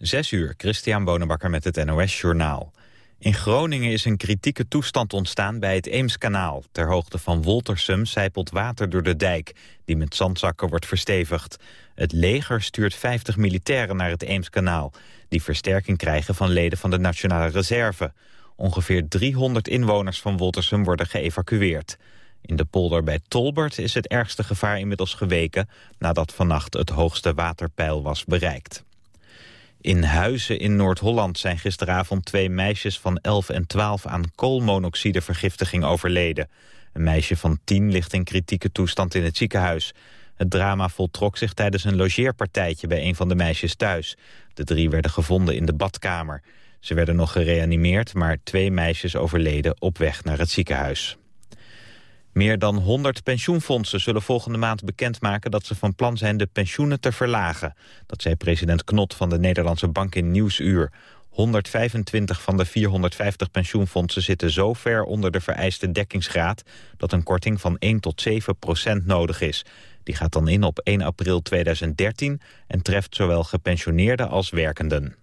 Zes uur, Christian Bonenbakker met het NOS Journaal. In Groningen is een kritieke toestand ontstaan bij het Eemskanaal. Ter hoogte van Woltersum zijpelt water door de dijk, die met zandzakken wordt verstevigd. Het leger stuurt 50 militairen naar het Eemskanaal... die versterking krijgen van leden van de Nationale Reserve. Ongeveer 300 inwoners van Woltersum worden geëvacueerd. In de polder bij Tolbert is het ergste gevaar inmiddels geweken... nadat vannacht het hoogste waterpeil was bereikt. In Huizen in Noord-Holland zijn gisteravond twee meisjes van 11 en 12 aan koolmonoxidevergiftiging overleden. Een meisje van 10 ligt in kritieke toestand in het ziekenhuis. Het drama voltrok zich tijdens een logeerpartijtje bij een van de meisjes thuis. De drie werden gevonden in de badkamer. Ze werden nog gereanimeerd, maar twee meisjes overleden op weg naar het ziekenhuis. Meer dan 100 pensioenfondsen zullen volgende maand bekendmaken dat ze van plan zijn de pensioenen te verlagen. Dat zei president Knot van de Nederlandse Bank in Nieuwsuur. 125 van de 450 pensioenfondsen zitten zo ver onder de vereiste dekkingsgraad dat een korting van 1 tot 7 procent nodig is. Die gaat dan in op 1 april 2013 en treft zowel gepensioneerden als werkenden.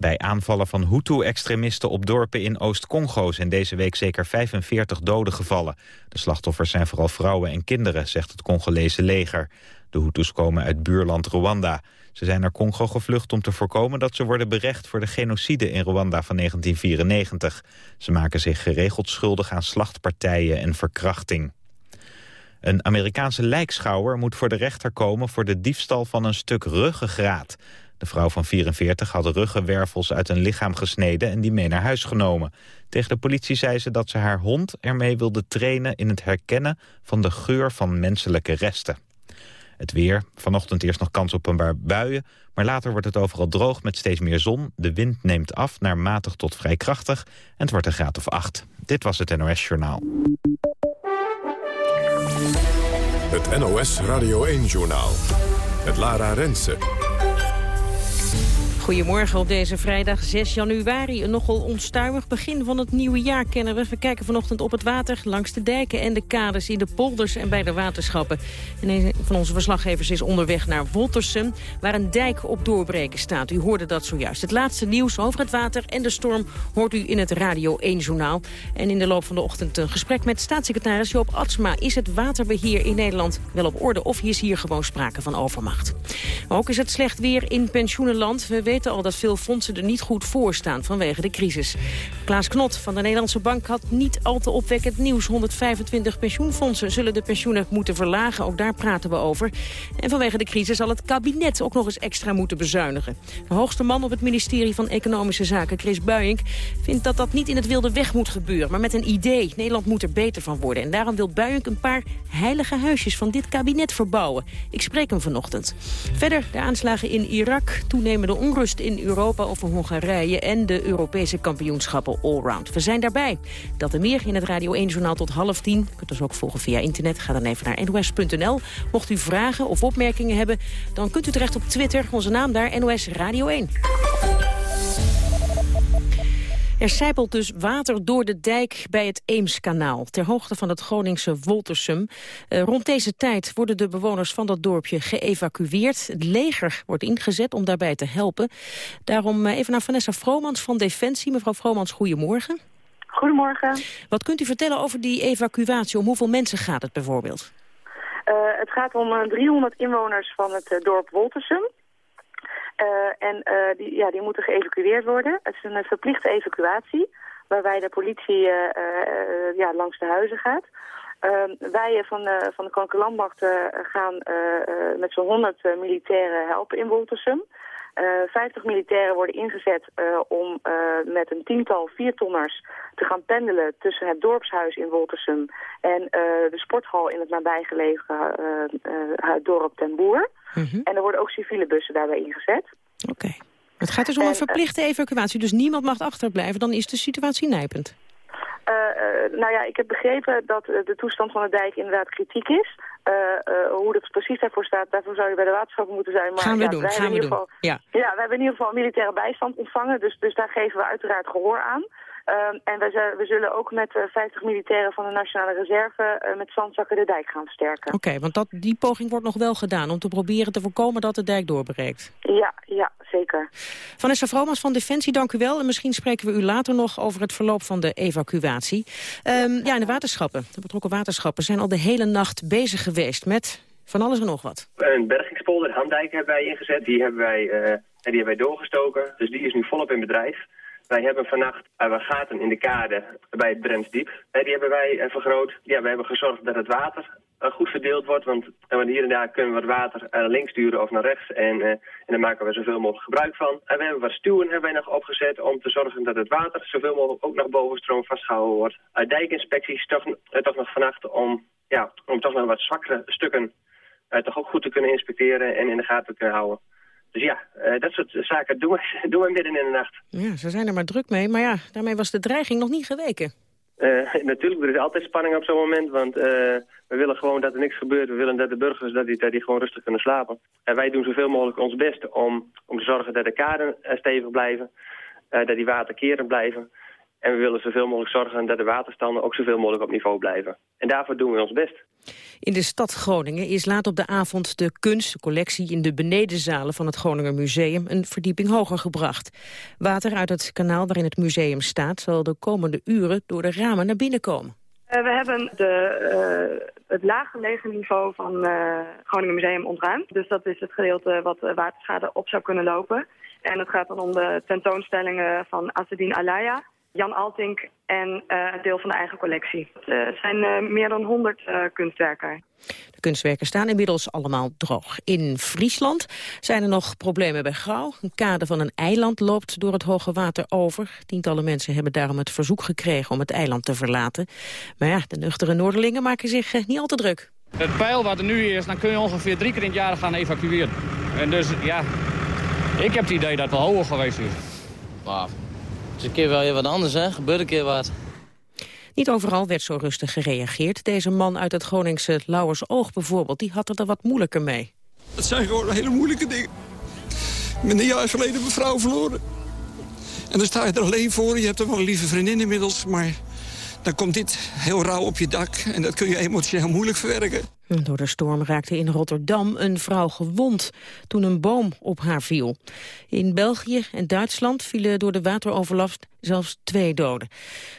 Bij aanvallen van Hutu-extremisten op dorpen in Oost-Congo... zijn deze week zeker 45 doden gevallen. De slachtoffers zijn vooral vrouwen en kinderen, zegt het Congolese leger. De Hutus komen uit buurland Rwanda. Ze zijn naar Congo gevlucht om te voorkomen dat ze worden berecht... voor de genocide in Rwanda van 1994. Ze maken zich geregeld schuldig aan slachtpartijen en verkrachting. Een Amerikaanse lijkschouwer moet voor de rechter komen... voor de diefstal van een stuk ruggengraat. De vrouw van 44 had ruggenwervels uit een lichaam gesneden en die mee naar huis genomen. Tegen de politie zei ze dat ze haar hond ermee wilde trainen in het herkennen van de geur van menselijke resten. Het weer, vanochtend eerst nog kans op een paar buien, maar later wordt het overal droog met steeds meer zon. De wind neemt af naar matig tot vrij krachtig en het wordt een graad of acht. Dit was het NOS Journaal. Het NOS Radio 1 Journaal. Het Lara Rensen. Goedemorgen op deze vrijdag 6 januari. Een nogal onstuimig begin van het nieuwe jaar kennen we. We kijken vanochtend op het water langs de dijken en de kades... in de polders en bij de waterschappen. En een van onze verslaggevers is onderweg naar Woltersum... waar een dijk op doorbreken staat. U hoorde dat zojuist. Het laatste nieuws over het water en de storm... hoort u in het Radio 1-journaal. En in de loop van de ochtend een gesprek met staatssecretaris Joop Atsma. Is het waterbeheer in Nederland wel op orde... of is hier gewoon sprake van overmacht? Ook is het slecht weer in pensioenenland. Weten al dat veel fondsen er niet goed voor staan vanwege de crisis. Klaas Knot van de Nederlandse Bank had niet al te opwekkend nieuws. 125 pensioenfondsen zullen de pensioenen moeten verlagen. Ook daar praten we over. En vanwege de crisis zal het kabinet ook nog eens extra moeten bezuinigen. De hoogste man op het ministerie van Economische Zaken, Chris Buijink... vindt dat dat niet in het wilde weg moet gebeuren, maar met een idee. Nederland moet er beter van worden. En daarom wil Buijink een paar heilige huisjes van dit kabinet verbouwen. Ik spreek hem vanochtend. Verder de aanslagen in Irak, toenemende onrust in Europa over Hongarije en de Europese kampioenschappen allround. We zijn daarbij. Dat en meer in het Radio 1-journaal tot half tien. U kunt ons ook volgen via internet. Ga dan even naar nos.nl. Mocht u vragen of opmerkingen hebben, dan kunt u terecht op Twitter. Onze naam daar, NOS Radio 1. Er sijpelt dus water door de dijk bij het Eemskanaal... ter hoogte van het Groningse Woltersum. Uh, rond deze tijd worden de bewoners van dat dorpje geëvacueerd. Het leger wordt ingezet om daarbij te helpen. Daarom uh, even naar Vanessa Vromans van Defensie. Mevrouw Vromans, goedemorgen. Goedemorgen. Wat kunt u vertellen over die evacuatie? Om hoeveel mensen gaat het bijvoorbeeld? Uh, het gaat om 300 inwoners van het dorp Woltersum. Uh, en uh, die, ja, die moeten geëvacueerd worden. Het is een verplichte evacuatie, waarbij de politie ja, langs de huizen gaat. Ehm, wij van, van de Koninklijke gaan met zo'n 100 militairen helpen in Woltersum. 50 militairen worden ingezet om met een tiental viertonners te gaan pendelen tussen het dorpshuis in Woltersum en de sporthal in het nabijgelegen dorp Ten Boer. Mhm. En er worden ook civiele bussen daarbij ingezet. Oké. Het gaat dus om een verplichte evacuatie, dus niemand mag achterblijven. Dan is de situatie nijpend. Uh, uh, nou ja, ik heb begrepen dat de toestand van de dijk inderdaad kritiek is. hoe het precies daarvoor staat, daarvoor zou je bij de waterschappen moeten zijn. Maar, gaan we ja, doen, gaan we doen. Geval, ja. ja, we hebben in ieder geval militaire bijstand ontvangen, dus, dus daar geven we uiteraard gehoor aan. Ehm, en we, we, zullen ook met 50 militairen van de Nationale Reserve met zandzakken de dijk gaan versterken. Oké, want dat, die poging wordt nog wel gedaan om te proberen te voorkomen dat de dijk doorbreekt. Ja, ja zeker. Vanessa Vromans van Defensie, dank u wel. En misschien spreken we u later nog over het verloop van de evacuatie. Um, ja, en de waterschappen, de betrokken waterschappen, zijn al de hele nacht bezig geweest met van alles en nog wat. Een bergingspolder, Handijk, hebben wij ingezet. Die hebben wij, uh, die hebben wij doorgestoken. Dus die is nu volop in bedrijf. Wij hebben vannacht uh, gaten in de kade bij het Brentsdiep. Uh, die hebben wij vergroot. Ja, we hebben gezorgd dat het water goed verdeeld wordt. Want hier en daar kunnen we het water naar links sturen of naar rechts. En, en daar maken we zoveel mogelijk gebruik van. En we hebben wat stuwen hebben wij nog opgezet om te zorgen dat het water zoveel mogelijk ook nog boven stroom vastgehouden wordt. Dijkinspecties toch, toch nog vannacht om, ja, om toch nog wat zwakkere stukken toch ook goed te kunnen inspecteren en in de gaten te kunnen houden. Dus ja, uh, dat soort zaken doen we, doen we midden in de nacht. Ja, ze zijn er maar druk mee. Maar ja, daarmee was de dreiging nog niet geweken. Uh, natuurlijk, er is altijd spanning op zo'n moment, want uh, we willen gewoon dat er niks gebeurt. We willen dat de burgers dat die, dat die gewoon rustig kunnen slapen. En wij doen zoveel mogelijk ons best om, om te zorgen dat de kaden stevig blijven, dat die waterkerend blijven. En we willen zoveel mogelijk zorgen dat de waterstanden ook zoveel mogelijk op niveau blijven. En daarvoor doen we ons best. In de stad Groningen is laat op de avond de kunst, de collectie in de benedenzalen van het Groninger Museum een verdieping hoger gebracht. Water uit het kanaal waarin het museum staat zal de komende uren door de ramen naar binnen komen. Uh, we hebben de, uh, het laaggelegen niveau van uh, Groningen Museum ontruimd. Dus dat is het gedeelte wat waterschade op zou kunnen lopen. En het gaat dan om de tentoonstellingen van Assedin Alaya, Jan Altink en uh, een deel van de eigen collectie. Het uh, zijn uh, meer dan 100 kunstwerken. De kunstwerken staan inmiddels allemaal droog. In Friesland zijn er nog problemen bij Grauw. Een kade van een eiland loopt door het hoge water over. Tientallen mensen hebben daarom het verzoek gekregen om het eiland te verlaten. Maar ja, de nuchtere Noorderlingen maken zich niet al te druk. Het pijl wat er nu is, dan kun je ongeveer drie keer in het jaar gaan evacueren. En dus ja, ik heb het idee dat het wel hoger geweest is. Wow is een keer wel even wat anders, hè? Gebeurt een keer wat. Niet overal werd zo rustig gereageerd. Deze man uit het Groningse Lauwersoog bijvoorbeeld, die had het er wat moeilijker mee. Het zijn gewoon hele moeilijke dingen. Ik ben een jaar geleden mijn vrouw verloren. En dan sta je er alleen voor. Je hebt er wel een lieve vriendin inmiddels, maar dan komt dit heel rauw op je dak. En dat kun je emotioneel moeilijk verwerken. Door de storm raakte in Rotterdam een vrouw gewond toen een boom op haar viel. In België en Duitsland vielen door de wateroverlast zelfs twee doden.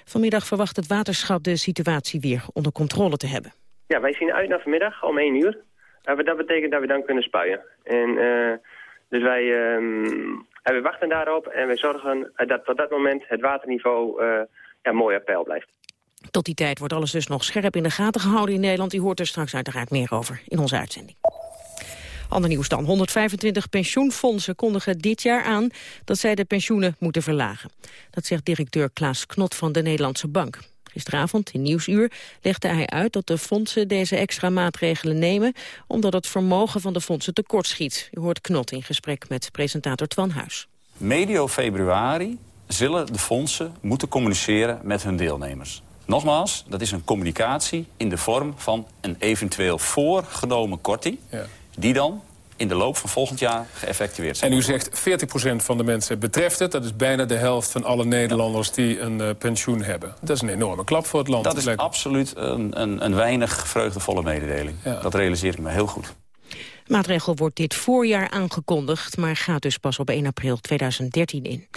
Vanmiddag verwacht het waterschap de situatie weer onder controle te hebben. Ja, wij zien uit naar vanmiddag om 1 uur. Dat betekent dat we dan kunnen spuien. En, uh, dus wij, uh, wij wachten daarop en wij zorgen dat tot dat moment het waterniveau uh, ja, mooi op peil blijft. Tot die tijd wordt alles dus nog scherp in de gaten gehouden in Nederland. U hoort er straks uiteraard meer over in onze uitzending. Ander nieuws dan. 125 pensioenfondsen kondigen dit jaar aan dat zij de pensioenen moeten verlagen. Dat zegt directeur Klaas Knot van de Nederlandse Bank. Gisteravond in Nieuwsuur legde hij uit dat de fondsen deze extra maatregelen nemen... omdat het vermogen van de fondsen tekortschiet. U hoort Knot in gesprek met presentator Twan Huis. Medio februari zullen de fondsen moeten communiceren met hun deelnemers. Nogmaals, dat is een communicatie in de vorm van een eventueel voorgenomen korting... Ja. die dan in de loop van volgend jaar geëffectueerd zijn. En u zegt 40% van de mensen betreft het. Dat is bijna de helft van alle Nederlanders die een uh, pensioen hebben. Dat is een enorme klap voor het land. Dat is absoluut een, een, een weinig vreugdevolle mededeling. Ja. Dat realiseer ik me heel goed maatregel wordt dit voorjaar aangekondigd, maar gaat dus pas op 1 april 2013 in.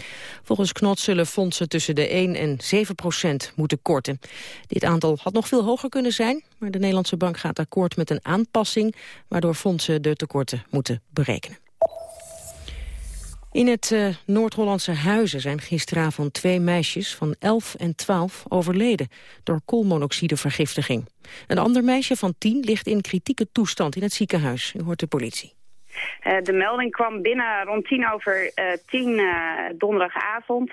Volgens Knot zullen fondsen tussen de 1 en 7 procent moeten korten. Dit aantal had nog veel hoger kunnen zijn, maar de Nederlandse bank gaat akkoord met een aanpassing, waardoor fondsen de tekorten moeten berekenen. In het uh, Noord-Hollandse Huizen zijn gisteravond twee meisjes van 11 en 12 overleden door koolmonoxidevergiftiging. Een ander meisje van 10 ligt in kritieke toestand in het ziekenhuis. U hoort de politie. Uh, de melding kwam binnen rond tien over uh, tien donderdagavond.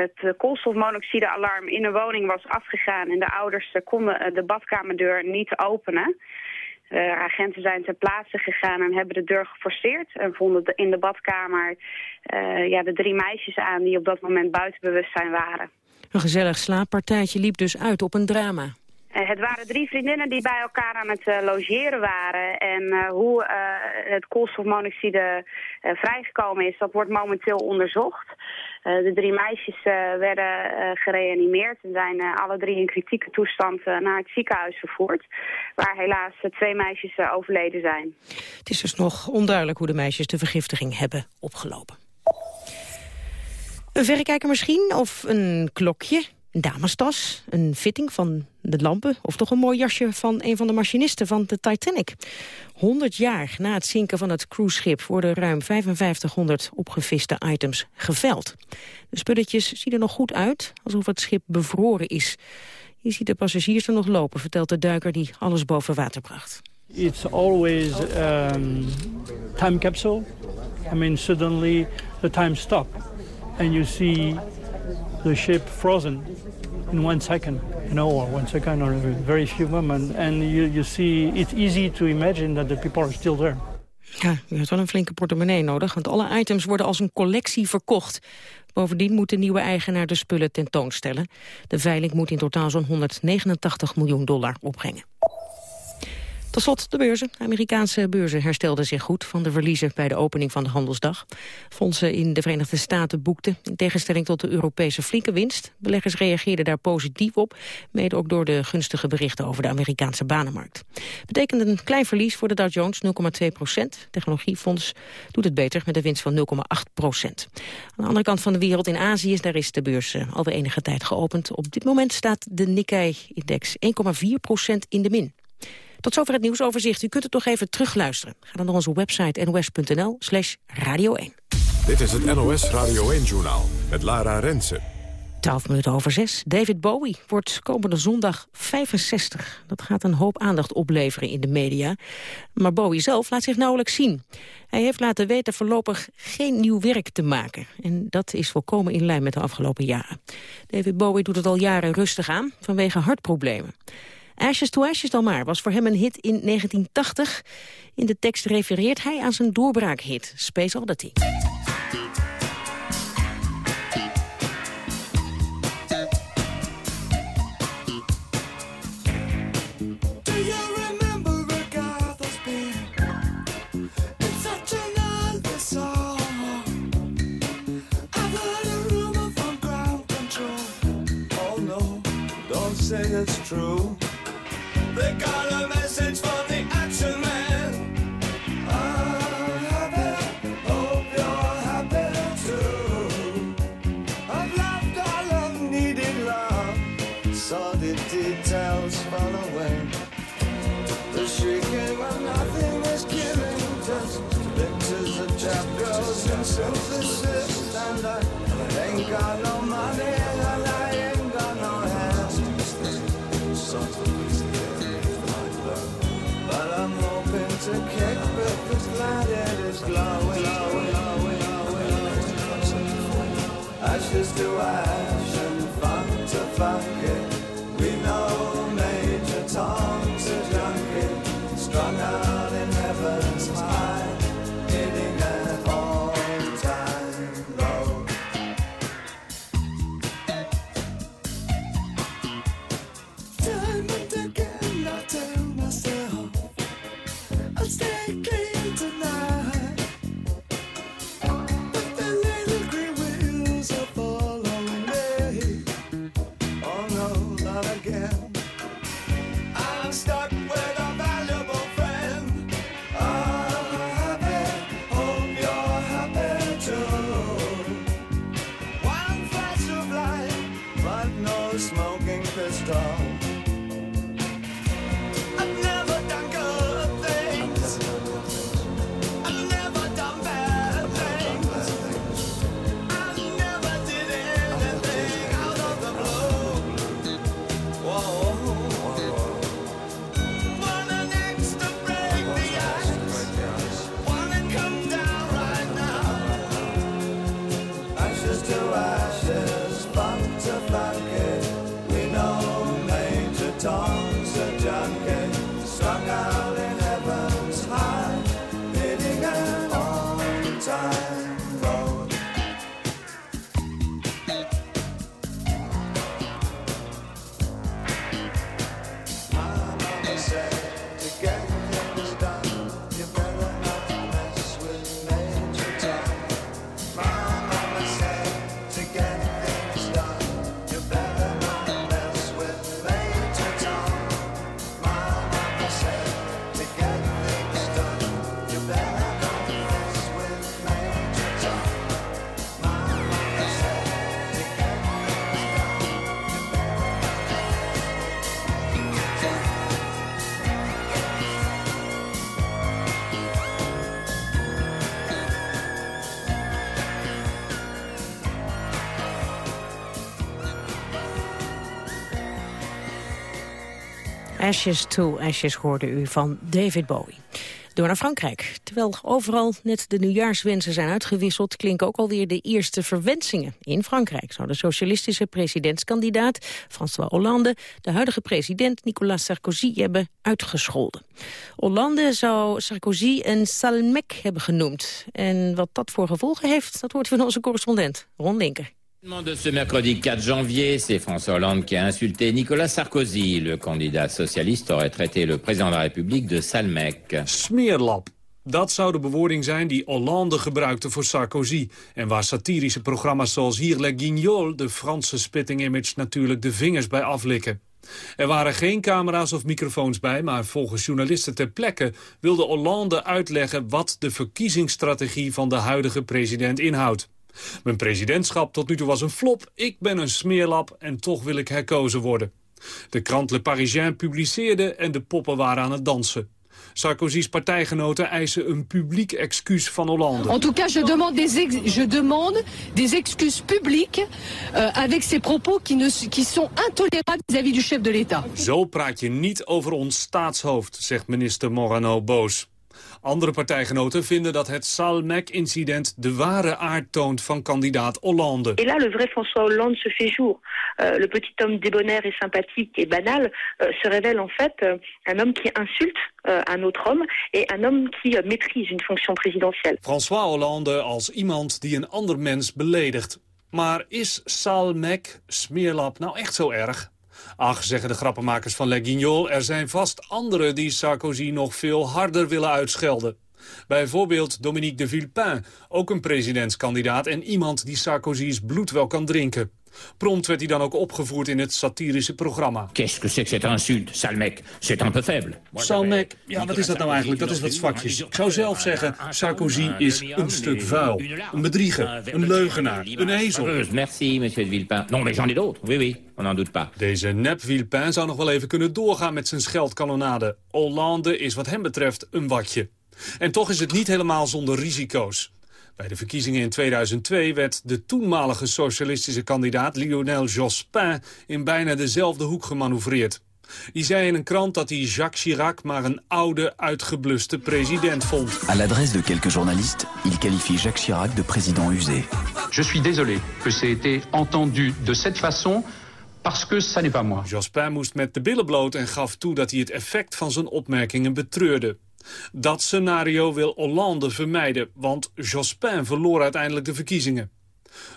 het koolstofmonoxidealarm in de woning was afgegaan en de ouders konden de badkamerdeur niet openen. Eh, agenten zijn ter plaatse gegaan en hebben de deur geforceerd... en vonden in de badkamer uh, ja, de drie meisjes aan die op dat moment buiten bewustzijn waren. Een gezellig slaappartijtje liep dus uit op een drama. Eh, het waren drie vriendinnen die bij elkaar aan het uh, logeren waren. En uh, hoe het koolstofmonoxide vrijgekomen is, dat wordt momenteel onderzocht. De drie meisjes werden gereanimeerd en zijn alle drie in kritieke toestand naar het ziekenhuis vervoerd. Waar helaas twee meisjes overleden zijn. Het is dus nog onduidelijk hoe de meisjes de vergiftiging hebben opgelopen. Een verrekijker misschien, of een klokje, een damestas, een fitting van de lampen... of toch een mooi jasje van een van de machinisten van de Titanic. 100 jaar na het zinken van het cruiseschip... worden ruim 5500 opgeviste items geveld. De spulletjes zien er nog goed uit, alsof het schip bevroren is. Je ziet de passagiers er nog lopen, vertelt de duiker die alles boven water bracht. It's always um, time capsule. I mean, suddenly the time stop. And you see the ship frozen in one second, you know, or one second or very few moments. And you, you see, it's easy to imagine that the people are still there. Ja, je hebt wel een flinke portemonnee nodig, want alle items worden als een collectie verkocht. Bovendien moet de nieuwe eigenaar de spullen tentoonstellen. De veiling moet in totaal zo'n 189 miljoen dollar opbrengen. Tot slot de beurzen. De Amerikaanse beurzen herstelden zich goed van de verliezen bij de opening van de handelsdag. Fondsen in de Verenigde Staten boekten, in tegenstelling tot de Europese flinke winst. Beleggers reageerden daar positief op, mede ook door de gunstige berichten over de Amerikaanse banenmarkt. Betekent een klein verlies voor de Dow Jones, 0,2 procent. Technologiefonds doet het beter met een winst van 0,8 procent. Aan de andere kant van de wereld in Azië, daar is de beurs uh, alweer enige tijd geopend. Op dit moment staat de Nikkei-index 1,4 procent in de min. Tot zover het nieuwsoverzicht. U kunt het nog even terugluisteren. Ga dan naar onze website nos.nl slash radio 1. Dit is het NOS Radio 1-journaal met Lara Rensen. 12 minuten over 6. David Bowie wordt komende zondag 65. Dat gaat een hoop aandacht opleveren in de media. Maar Bowie zelf laat zich nauwelijks zien. Hij heeft laten weten voorlopig geen nieuw werk te maken. En dat is volkomen in lijn met de afgelopen jaren. David Bowie doet het al jaren rustig aan vanwege hartproblemen. Ashes to Ashes dan maar was voor hem een hit in 1980. In de tekst refereert hij aan zijn doorbraakhit Space Oddity. true. They got a message for Ashes to Ashes hoorde u van David Bowie. Door naar Frankrijk. Terwijl overal net de nieuwjaarswensen zijn uitgewisseld... klinken ook alweer de eerste verwensingen. In Frankrijk zou de socialistische presidentskandidaat François Hollande... de huidige president Nicolas Sarkozy hebben uitgescholden. Hollande zou Sarkozy een salmec hebben genoemd. En wat dat voor gevolgen heeft, dat hoort van onze correspondent Ron Linker. De ce mercredi 4 janvier, c'est François Hollande qui a insulté Nicolas Sarkozy. Le candidat socialiste aurait traité le président de la République de salmec. Smeerlap. Dat zou de bewoording zijn die Hollande gebruikte voor Sarkozy. En waar satirische programma's zoals Hier Le Guignol... de Franse spitting image natuurlijk de vingers bij aflikken. Er waren geen camera's of microfoons bij, maar volgens journalisten ter plekke wilde Hollande uitleggen wat de verkiezingsstrategie van de huidige president inhoudt. Mijn presidentschap tot nu toe was een flop, ik ben een smeerlap en toch wil ik herkozen worden. De krant Le Parisien publiceerde en de poppen waren aan het dansen. Sarkozy's partijgenoten eisen een publiek excuus van Hollande. En tout cas, je demande des, ex- je demande des excuses publiques euh, avec ces propos qui, ne, qui sont intolérables vis-à-vis du chef de l'État. Zo praat je niet over ons staatshoofd, zegt minister Morano boos. Andere partijgenoten vinden dat het Salmek-incident de ware aard toont van kandidaat Hollande. Et là, le vrai François Hollande se fait jour. Euh, le petit homme débonnaire et sympathique et banal euh, se révèle en fait euh, un homme qui insulte euh, un autre homme et un homme qui euh, maîtrise une fonction présidentielle. François Hollande als iemand die een ander mens beledigt. Maar is Salmek, smeerlap, nou echt zo erg? Ach, zeggen de grappenmakers van Le Guignol, er zijn vast anderen die Sarkozy nog veel harder willen uitschelden. Bijvoorbeeld Dominique de Villepin, ook een presidentskandidaat en iemand die Sarkozy's bloed wel kan drinken. Prompt werd hij dan ook opgevoerd in het satirische programma. Qu'est-ce que c'est que cette insulte, salmec C'est un peu faible. Salmek, ja, wat is dat nou eigenlijk? Dat is wat zwakjes. Ik zou zelf zeggen, Sarkozy is een stuk vuil. Een bedrieger, een leugenaar, een ezel. Merci, monsieur de Villepin. Non, mais j'en ai d'autres. Oui, oui, on n'en doute pas. Deze nep Villepin zou nog wel even kunnen doorgaan met zijn scheldkanonade. Hollande is wat hem betreft een watje. En toch is het niet helemaal zonder risico's. Bij de verkiezingen in 2002 werd de toenmalige socialistische kandidaat Lionel Jospin in bijna dezelfde hoek gemanoeuvreerd. Die zei in een krant dat hij Jacques Chirac maar een oude, uitgebluste president vond. À l'adresse de quelques journalistes, il qualifie Jacques Chirac de président usé. Je suis désolé que c'est été entendu de cette façon parce que ça n'est pas moi. Jospin moest met de billen bloot en gaf toe dat hij het effect van zijn opmerkingen betreurde. Dat scenario wil Hollande vermijden, want Jospin verloor uiteindelijk de verkiezingen.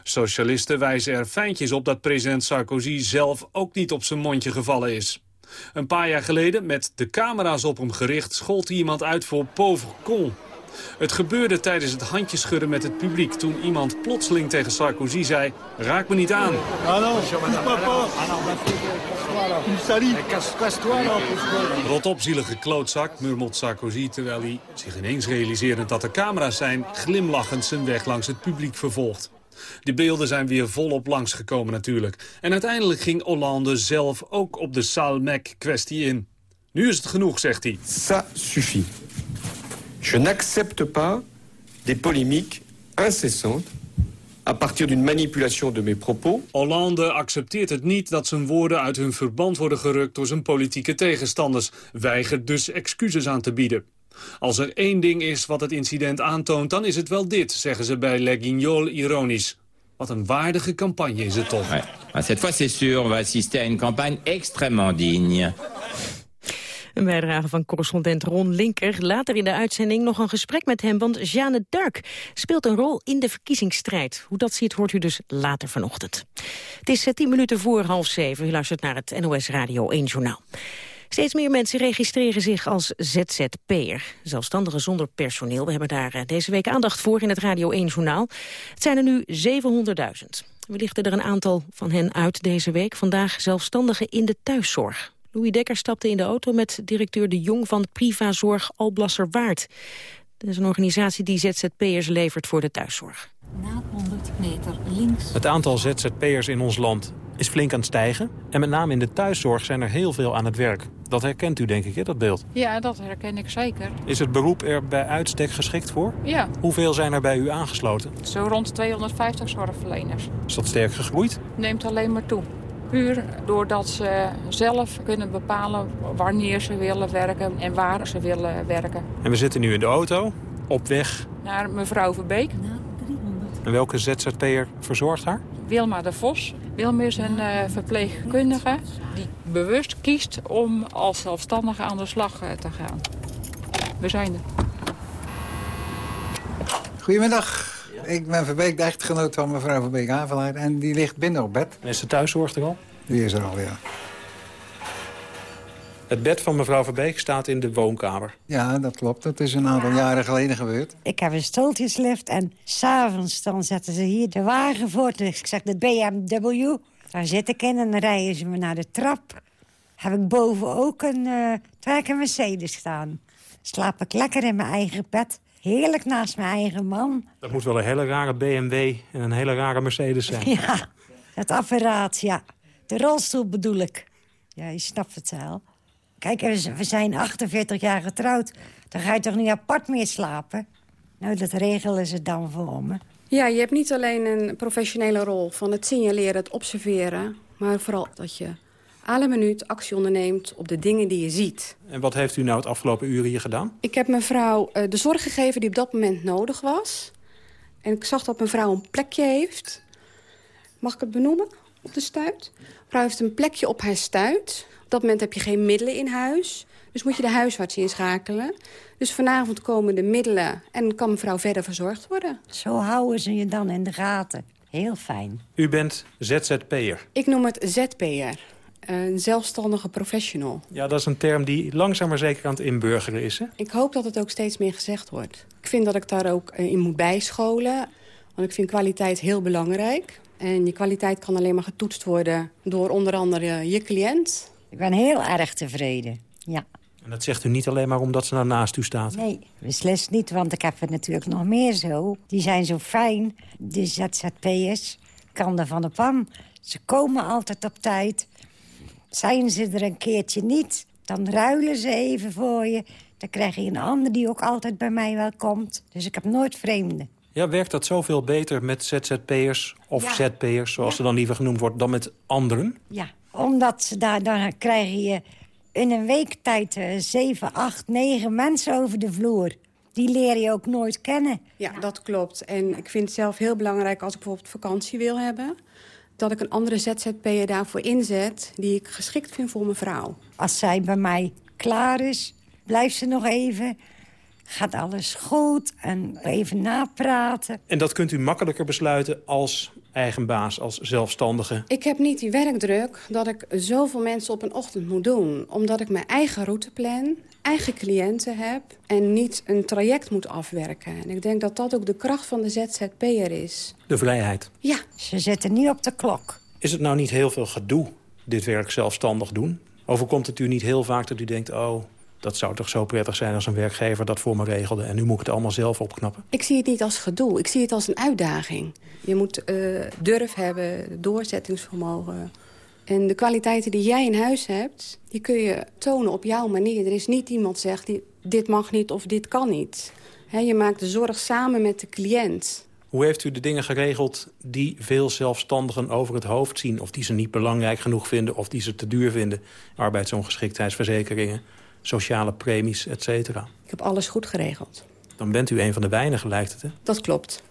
Socialisten wijzen er fijntjes op dat president Sarkozy zelf ook niet op zijn mondje gevallen is. Een paar jaar geleden, met de camera's op hem gericht, schold hij iemand uit voor pauvre con. Het gebeurde tijdens het handjeschudden met het publiek... toen iemand plotseling tegen Sarkozy zei... raak me niet aan. Ah Rot op, zielige klootzak, murmelt Sarkozy... terwijl hij, zich ineens realiserend dat er camera's zijn... glimlachend zijn weg langs het publiek vervolgt. De beelden zijn weer volop langsgekomen natuurlijk. En uiteindelijk ging Hollande zelf ook op de Salmek-kwestie in. Nu is het genoeg, zegt hij. Ça suffit. Je n'accepte pas des polémiques incessantes à partir d'une manipulation de mes propos. Hollande accepteert het niet dat zijn woorden uit hun verband worden gerukt door zijn politieke tegenstanders. Weigert dus excuses aan te bieden. Als er één ding is wat het incident aantoont, dan is het wel dit, zeggen ze bij Le Guignol ironisch. Wat een waardige campagne is het toch. Ouais. Ah, Cette fois, c'est sûr, on va assister à une campagne extrêmement digne. Een bijdrage van correspondent Ron Linker. Later in de uitzending nog een gesprek met hem, want Jeanne d'Arc speelt een rol in de verkiezingsstrijd. Hoe dat ziet, hoort u dus later vanochtend. Het is eh, tien minuten voor half zeven. U luistert naar het NOS Radio 1 Journaal. Steeds meer mensen registreren zich als ZZP'er. Zelfstandigen zonder personeel. We hebben daar eh, deze week aandacht voor in het Radio 1 Journaal. Het zijn er nu 700.000. We lichten er een aantal van hen uit deze week. Vandaag zelfstandigen in de thuiszorg. Louis Dekker stapte in de auto met directeur De Jong van Privazorg Alblasser Waard. Dat is een organisatie die ZZP'ers levert voor de thuiszorg. Na 100 meter links. Het aantal ZZP'ers in ons land is flink aan het stijgen. En met name in de thuiszorg zijn er heel veel aan het werk. Dat herkent u denk ik, hè, dat beeld. Ja, dat herken ik zeker. Is het beroep er bij uitstek geschikt voor? Ja, Hoeveel zijn er bij u aangesloten? zo rond 250 zorgverleners. Is dat sterk gegroeid? Neemt alleen maar toe. Puur doordat ze zelf kunnen bepalen wanneer ze willen werken en waar ze willen werken. En we zitten nu in de auto, op weg. Naar mevrouw Verbeek, En welke ZZP'er verzorgt haar? Wilma de Vos. Wilma is een eh, verpleegkundige die bewust kiest om als zelfstandige aan de slag eh, te gaan. We zijn er. Goedemiddag. Ik ben Verbeek, de echtgenoot van mevrouw Verbeek Havelaar. En die ligt binnen op bed. En is de thuiszorg er al? Die is er al, ja. Het bed van mevrouw Verbeek staat in de woonkamer. Ja, dat klopt. Dat is een aantal jaren geleden gebeurd. Ik heb een stoeltjeslift en s'avonds dan zetten ze hier de wagen voor. Dus ik zeg de BMW. Daar zit ik in en dan rijden ze me naar de trap. Heb ik boven ook een eh twee Mercedes staan. Slaap ik lekker in mijn eigen bed. Heerlijk naast mijn eigen man. Dat moet wel een hele rare BMW en een hele rare Mercedes zijn. Ja, het apparaat, ja. De rolstoel bedoel ik. Ja, je snapt het wel. Kijk, we zijn 48 jaar getrouwd. Dan ga je toch niet apart meer slapen? Nou, dat regelen ze dan voor me. Ja, je hebt niet alleen een professionele rol van het signaleren, het observeren... maar vooral dat je alle minuut actie onderneemt op de dingen die je ziet. En wat heeft u nou het afgelopen uren hier gedaan? Ik heb mevrouw eh, de zorg gegeven die op dat moment nodig was. En ik zag dat mevrouw een plekje heeft. Mag ik het benoemen? Op de stuit. Mevrouw heeft een plekje op haar stuit. Op dat moment heb je geen middelen in huis. Dus moet je de huisarts inschakelen. Dus vanavond komen de middelen en kan mevrouw verder verzorgd worden. Zo houden ze je dan in de gaten. Heel fijn. U bent ZZP'er. Ik noem het ZP'er. Een zelfstandige professional. Ja, dat is een term die langzaam maar zeker aan het inburgeren is, hè? Ik hoop dat het ook steeds meer gezegd wordt. Ik vind dat ik daar ook eh, in moet bijscholen. Want ik vind kwaliteit heel belangrijk. En je kwaliteit kan alleen maar getoetst worden door onder andere je cliënt. Ik ben heel erg tevreden. Ja. En dat zegt u niet alleen maar omdat ze nou naast u staat. Nee, beslist niet, want ik heb er natuurlijk nog meer zo. Die zijn zo fijn, die ZZP'ers. Kan er van de pan. Ze komen altijd op tijd. Zijn ze er een keertje niet, dan ruilen ze even voor je. Dan krijg je een ander die ook altijd bij mij wel komt. Dus ik heb nooit vreemden. Ja, werkt dat zoveel beter met ZZP'ers of Ja. ZP'ers, zoals ze dan liever genoemd wordt, dan met anderen? Ja, omdat ze daar, dan krijg je in een week tijd eh, zeven, acht, negen mensen over de vloer. Die leer je ook nooit kennen. Ja, dat klopt. En ik vind het zelf heel belangrijk als ik bijvoorbeeld vakantie wil hebben... dat ik een andere ZZP'er daarvoor inzet die ik geschikt vind voor mijn vrouw. Als zij bij mij klaar is, blijft ze nog even. Gaat alles goed en even napraten. En dat kunt u makkelijker besluiten als eigen baas, als zelfstandige. Ik heb niet die werkdruk dat ik zoveel mensen op een ochtend moet doen. Omdat ik mijn eigen route plan, eigen cliënten heb... en niet een traject moet afwerken. En ik denk dat dat ook de kracht van de ZZP'er is. De vrijheid. Ja. Ze zitten niet op de klok. Is het nou niet heel veel gedoe, dit werk zelfstandig doen? Overkomt het u niet heel vaak dat u denkt... oh, dat zou toch zo prettig zijn als een werkgever dat voor me regelde... en nu moet ik het allemaal zelf opknappen? Ik zie het niet als gedoe, ik zie het als een uitdaging. Je moet eh, durf hebben, doorzettingsvermogen. En de kwaliteiten die jij in huis hebt, die kun je tonen op jouw manier. Er is niet iemand zegt, die, dit mag niet of dit kan niet. Je maakt de zorg samen met de cliënt. Hoe heeft u de dingen geregeld die veel zelfstandigen over het hoofd zien... of die ze niet belangrijk genoeg vinden of die ze te duur vinden? Arbeidsongeschiktheidsverzekeringen, sociale premies, et cetera. Ik heb alles goed geregeld. Dan bent u een van de weinigen, lijkt het, hè? Dat klopt.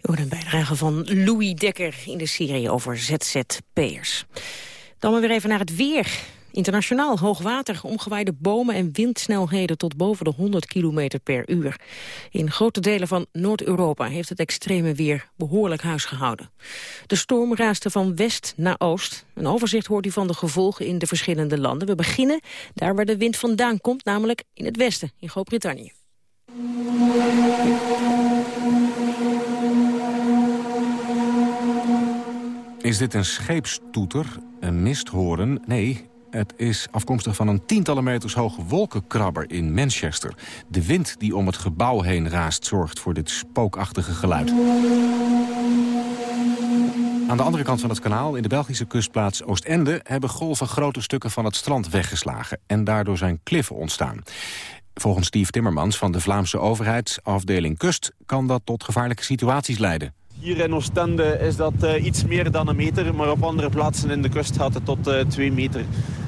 Een bijdrage van Louis Dekker in de serie over ZZP'ers. Dan maar weer even naar het weer. Internationaal hoogwater, omgewaaide bomen en windsnelheden tot boven de 100 km per uur. In grote delen van Noord-Europa heeft het extreme weer behoorlijk huis gehouden. De storm raaste van west naar oost. Een overzicht hoort u van de gevolgen in de verschillende landen. We beginnen daar waar de wind vandaan komt, namelijk in het westen, in Groot-Brittannië. Is dit een scheepstoeter, een misthoorn? Nee, het is afkomstig van een tientallen meters hoge wolkenkrabber in Manchester. De wind die om het gebouw heen raast zorgt voor dit spookachtige geluid. Aan de andere kant van het kanaal, in de Belgische kustplaats Oostende... hebben golven grote stukken van het strand weggeslagen... en daardoor zijn kliffen ontstaan. Volgens Steve Timmermans van de Vlaamse overheidsafdeling Kust... kan dat tot gevaarlijke situaties leiden. Hier in Oostende is dat eh, iets meer dan een meter, maar op andere plaatsen in de kust gaat het tot eh, twee meter.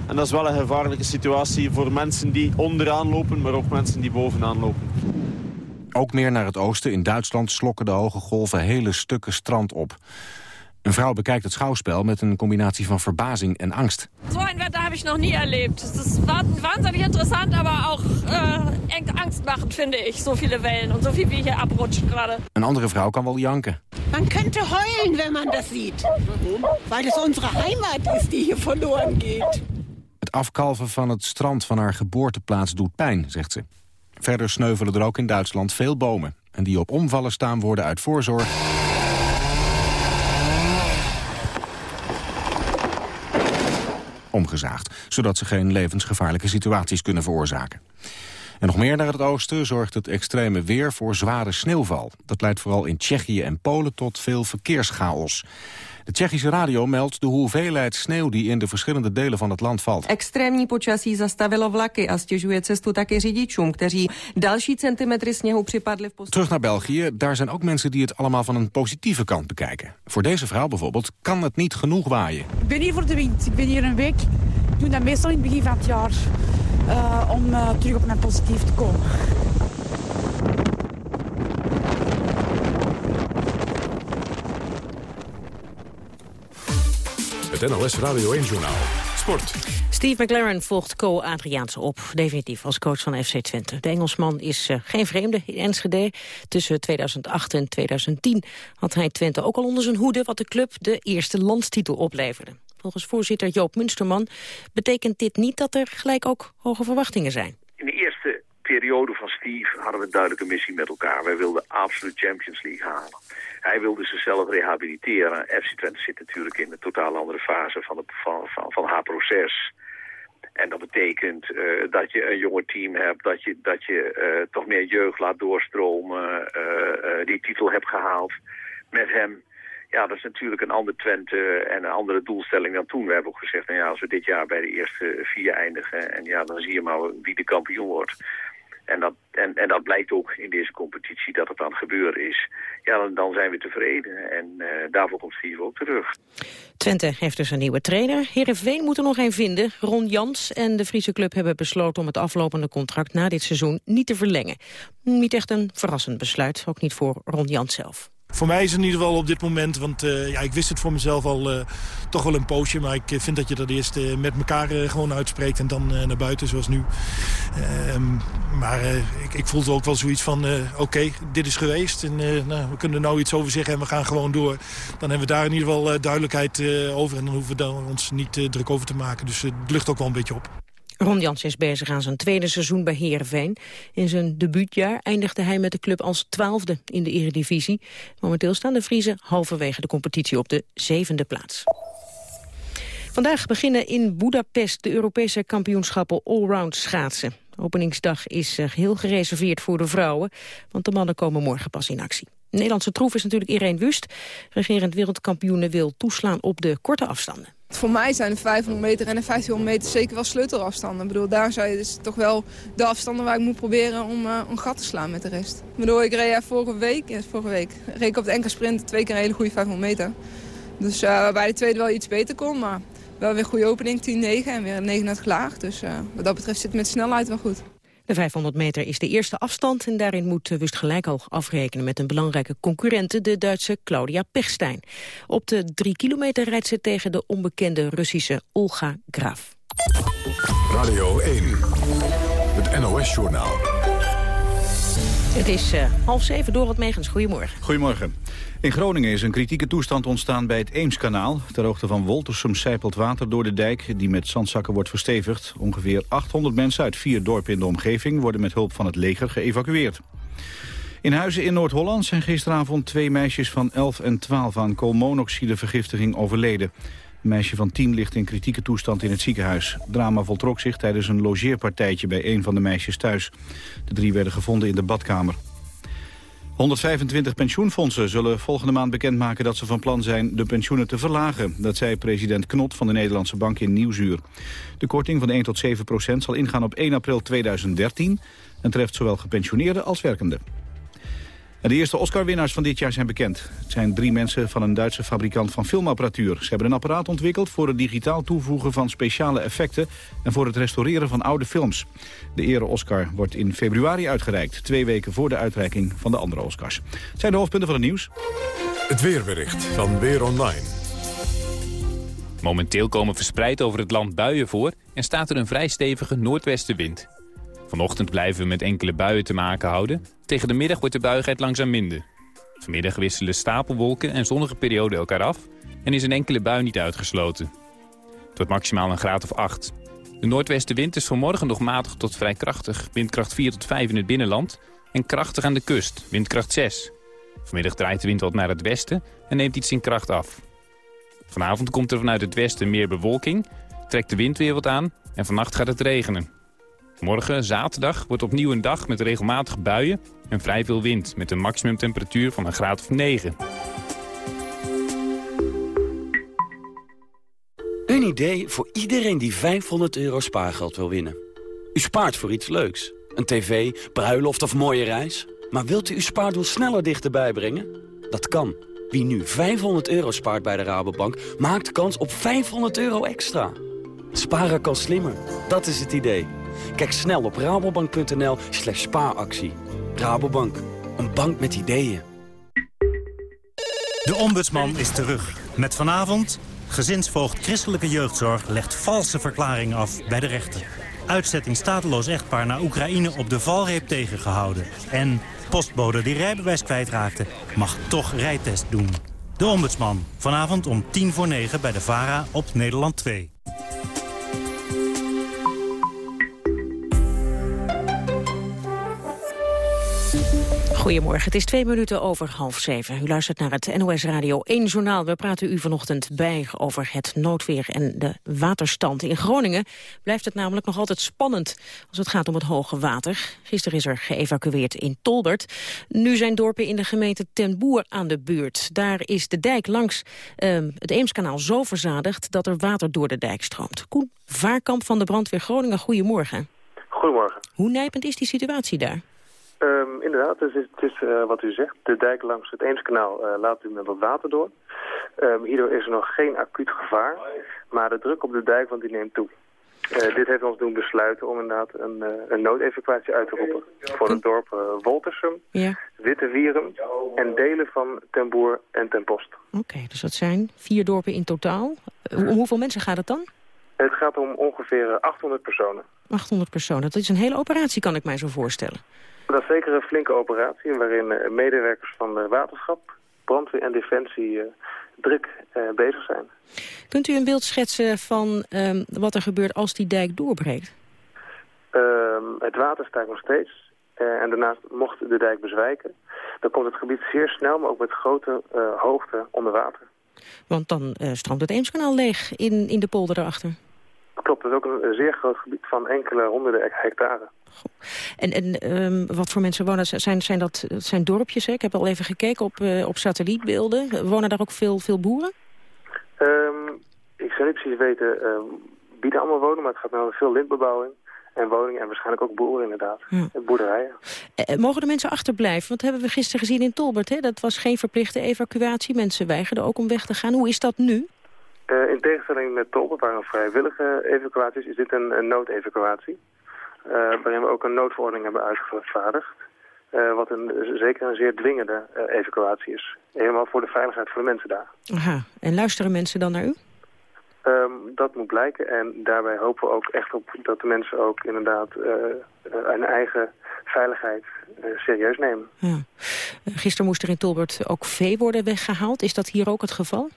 En dat is wel een gevaarlijke situatie voor mensen die onderaan lopen, maar ook mensen die bovenaan lopen. Ook meer naar het oosten, in Duitsland, slokken de hoge golven hele stukken strand op. Een vrouw bekijkt het schouwspel met een combinatie van verbazing en angst. Ein Wetter habe ich noch nie erlebt. Es ist wa- wahnsinnig interessant, aber auch äh, eng angstmachend, finde ich. So viele Wellen und so viel wie hier abrutscht gerade. Een andere vrouw kan wel janken. Man könnte heulen, wenn man das sieht. Weil es unsere Heimat ist, die hier verloren geht. Het afkalven van het strand van haar geboorteplaats doet pijn, zegt ze. Verder sneuvelen er ook in Duitsland veel bomen. En die op omvallen staan worden uit voorzorg... omgezaagd, zodat ze geen levensgevaarlijke situaties kunnen veroorzaken. En nog meer naar het oosten zorgt het extreme weer voor zware sneeuwval. Dat leidt vooral in Tsjechië en Polen tot veel verkeerschaos. De Tsjechische radio meldt de hoeveelheid sneeuw die in de verschillende delen van het land valt. Extrémní počasí zastavilo vlaky a stěžuje cestu také řidičům, kteří další centimetry sněhu připadly v. Terug naar België, daar zijn ook mensen die het allemaal van een positieve kant bekijken. Voor deze vrouw bijvoorbeeld kan het niet genoeg waaien. Ik ben hier voor de wind. Ik ben hier een week. Ik doe dat meestal in het begin van het jaar. eh, om eh, terug op mijn positief te komen. Het NOS Radio 1-journaal. Sport. Steve McLaren volgt Co Adriaanse op, definitief als coach van FC Twente. De Engelsman is eh, geen vreemde in Enschede. Tussen 2008 en 2010 had hij Twente ook al onder zijn hoede... wat de club de eerste landstitel opleverde. Volgens voorzitter Joop Munsterman betekent dit niet dat er gelijk ook hoge verwachtingen zijn. In de eerste periode van Steve hadden we een duidelijke missie met elkaar. Wij wilden absoluut Champions League halen. Hij wilde zichzelf rehabiliteren. FC Twente zit natuurlijk in een totaal andere fase van, de, van, van, van haar proces. En dat betekent eh, dat je een jonger team hebt, dat je, dat je eh, toch meer jeugd laat doorstromen, eh, die titel hebt gehaald met hem. Ja, dat is natuurlijk een ander Twente en een andere doelstelling dan toen. We hebben ook gezegd, nou ja, als we dit jaar bij de eerste vier eindigen... en ja, dan zie je maar wie de kampioen wordt. En dat, en, en dat blijkt ook in deze competitie dat het aan het gebeuren is. Ja, dan, zijn we tevreden. En eh, daarvoor komt Steve ook terug. Twente heeft dus een nieuwe trainer. Heerenveen moet er nog een vinden. Ron Jans en de Friese club hebben besloten om het aflopende contract na dit seizoen niet te verlengen. Niet echt een verrassend besluit, ook niet voor Ron Jans zelf. Voor mij is het in ieder geval op dit moment, want eh, ja, ik wist het voor mezelf al eh, toch wel een poosje. Maar ik eh, vind dat je dat eerst met elkaar gewoon uitspreekt en dan naar buiten zoals nu. Ehm, maar ik, ik voelde ook wel zoiets van, oké, dit is geweest. En nou, we kunnen er nou iets over zeggen en we gaan gewoon door. Dan hebben we daar in ieder geval duidelijkheid over. En dan hoeven we daar ons niet druk over te maken. Dus het lucht ook wel een beetje op. Ron Jans is bezig aan zijn tweede seizoen bij Heerenveen. In zijn debuutjaar eindigde hij met de club als twaalfde in de eredivisie. Momenteel staan de Vriezen halverwege de competitie op de zevende plaats. Vandaag beginnen in Budapest de Europese kampioenschappen allround schaatsen. Openingsdag is eh, geheel gereserveerd voor de vrouwen, want de mannen komen morgen pas in actie. De Nederlandse troef is natuurlijk Irene Wust. Regerend wereldkampioene wil toeslaan op de korte afstanden. Voor mij zijn de 500 meter en de 1500 meter zeker wel sleutelafstanden. Ik bedoel, daar zijn dus toch wel de afstanden waar ik moet proberen om eh, een gat te slaan met de rest. Ik bedoel, ik reed vorige week, ja, vorige week reed ik op de enkele sprint twee keer een hele goede 500 meter. Dus eh, waarbij de tweede wel iets beter kon, maar wel weer goede opening, 10-9 en weer een 39 laag. Dus eh, wat dat betreft zit het met snelheid wel goed. De 500 meter is de eerste afstand en daarin moet Wust gelijk al afrekenen met een belangrijke concurrente, de Duitse Claudia Pechstein. Op de drie kilometer rijdt ze tegen de onbekende Russische Olga Graf. Radio 1. Het NOS-journaal. Het is eh, half zeven, door wat Megens. Goedemorgen. Goedemorgen. In Groningen is een kritieke toestand ontstaan bij het Eemskanaal. Ter hoogte van Woltersum sijpelt water door de dijk die met zandzakken wordt verstevigd. Ongeveer 800 mensen uit vier dorpen in de omgeving worden met hulp van het leger geëvacueerd. In huizen in Noord-Holland zijn gisteravond twee meisjes van 11 en 12 aan koolmonoxidevergiftiging overleden. Een meisje van 10 ligt in kritieke toestand in het ziekenhuis. Drama voltrok zich tijdens een logeerpartijtje bij een van de meisjes thuis. De drie werden gevonden in de badkamer. 125 pensioenfondsen zullen volgende maand bekendmaken dat ze van plan zijn de pensioenen te verlagen. Dat zei president Knot van de Nederlandse Bank in Nieuwsuur. De korting van 1 tot 7 procent zal ingaan op 1 april 2013 en treft zowel gepensioneerden als werkenden. En de eerste Oscar-winnaars van dit jaar zijn bekend. Het zijn drie mensen van een Duitse fabrikant van filmapparatuur. Ze hebben een apparaat ontwikkeld voor het digitaal toevoegen van speciale effecten... en voor het restaureren van oude films. De ere-Oscar wordt in februari uitgereikt. Twee weken voor de uitreiking van de andere Oscars. Het zijn de hoofdpunten van het nieuws. Het weerbericht van Weer Online. Momenteel komen verspreid over het land buien voor... en staat er een vrij stevige noordwestenwind. Vanochtend blijven we met enkele buien te maken houden. Tegen de middag wordt de buigheid langzaam minder. Vanmiddag wisselen stapelwolken en zonnige perioden elkaar af... en is een enkele bui niet uitgesloten. Het wordt maximaal een graad of 8. De noordwestenwind is vanmorgen nog matig tot vrij krachtig. Windkracht 4 tot 5 in het binnenland en krachtig aan de kust, windkracht 6. Vanmiddag draait de wind wat naar het westen en neemt iets in kracht af. Vanavond komt er vanuit het westen meer bewolking, trekt de wind weer wat aan en vannacht gaat het regenen. Morgen, zaterdag, wordt opnieuw een dag met regelmatige buien en vrij veel wind... met een maximumtemperatuur van een graad of 9. Een idee voor iedereen die 500 euro spaargeld wil winnen. U spaart voor iets leuks. Een tv, bruiloft of mooie reis. Maar wilt u uw spaardoel sneller dichterbij brengen? Dat kan. Wie nu 500 euro spaart bij de Rabobank, maakt kans op 500 euro extra. Sparen kan slimmer. Dat is het idee. Kijk snel op rabobank.nl slash spaaractie. Rabobank, een bank met ideeën. De ombudsman is terug. Met vanavond... gezinsvoogd Christelijke Jeugdzorg legt valse verklaringen af bij de rechter. Uitzetting stateloos echtpaar naar Oekraïne op de valreep tegengehouden. En postbode die rijbewijs kwijtraakte mag toch rijtest doen. De ombudsman, vanavond om tien voor negen bij de VARA op Nederland 2. Goedemorgen, het is twee minuten over half zeven. U luistert naar het NOS Radio 1 Journaal. We praten u vanochtend bij over het noodweer en de waterstand. In Groningen blijft het namelijk nog altijd spannend als het gaat om het hoge water. Gisteren is er geëvacueerd in Tolbert. Nu zijn dorpen in de gemeente Ten Boer aan de beurt. Daar is de dijk langs uh, het Eemskanaal zo verzadigd dat er water door de dijk stroomt. Koen Vaarkamp van de brandweer Groningen, goedemorgen. Goedemorgen. Hoe nijpend is die situatie daar? Um, inderdaad, dus het is, het is uh, wat u zegt. De dijk langs het Eemskanaal uh, laat u met wat water door. Um, hierdoor is er nog geen acuut gevaar. Maar de druk op de dijk, want die neemt toe. Uh, dit heeft ons doen besluiten om inderdaad een, een noodevacuatie uit te roepen. Voor het dorp Woltersum, ja. Wittewierum en delen van Ten Boer en Ten Post. Oké, okay, dus dat zijn vier dorpen in totaal. om hoeveel mensen gaat het dan? Het gaat om ongeveer 800 personen. 800 personen, dat is een hele operatie kan ik mij zo voorstellen. Dat is zeker een flinke operatie waarin medewerkers van de waterschap, brandweer en defensie uh, druk uh, bezig zijn. Kunt u een beeld schetsen van um, wat er gebeurt als die dijk doorbreekt? Um, het water stijgt nog steeds. Uh, en daarnaast mocht de dijk bezwijken, dan komt het gebied zeer snel, maar ook met grote hoogte onder water. Want dan stroomt het Eemskanaal leeg in, in de polder erachter. Klopt, het is ook een zeer groot gebied van enkele honderden hectare. En, en um, wat voor mensen wonen? Zijn, zijn dat zijn dorpjes? Hè? Ik heb al even gekeken op, uh, op satellietbeelden. Wonen daar ook veel, veel boeren? Um, ik zou niet precies weten um, wie er allemaal wonen, maar het gaat nou veel lintbebouwing en woningen en waarschijnlijk ook boeren inderdaad. Ja. Boerderijen. Uh, mogen de mensen achterblijven? Want hebben we gisteren gezien in Tolbert. Hè? Dat was geen verplichte evacuatie. Mensen weigerden ook om weg te gaan. Hoe is dat nu? Uh, in tegenstelling met Tolbert, waar een vrijwillige evacuatie is, is dit een, een noodevacuatie. Uh, waarin we ook een noodverordening hebben uitgevaardigd. Uh, wat een, zeker een zeer dwingende uh, evacuatie is. Helemaal voor de veiligheid van de mensen daar. Aha. En luisteren mensen dan naar u? Um, dat moet blijken. En daarbij hopen we ook echt op dat de mensen ook inderdaad hun eigen veiligheid serieus nemen. Ja. Gisteren moest er in Tolbert ook vee worden weggehaald. Is dat hier ook het geval?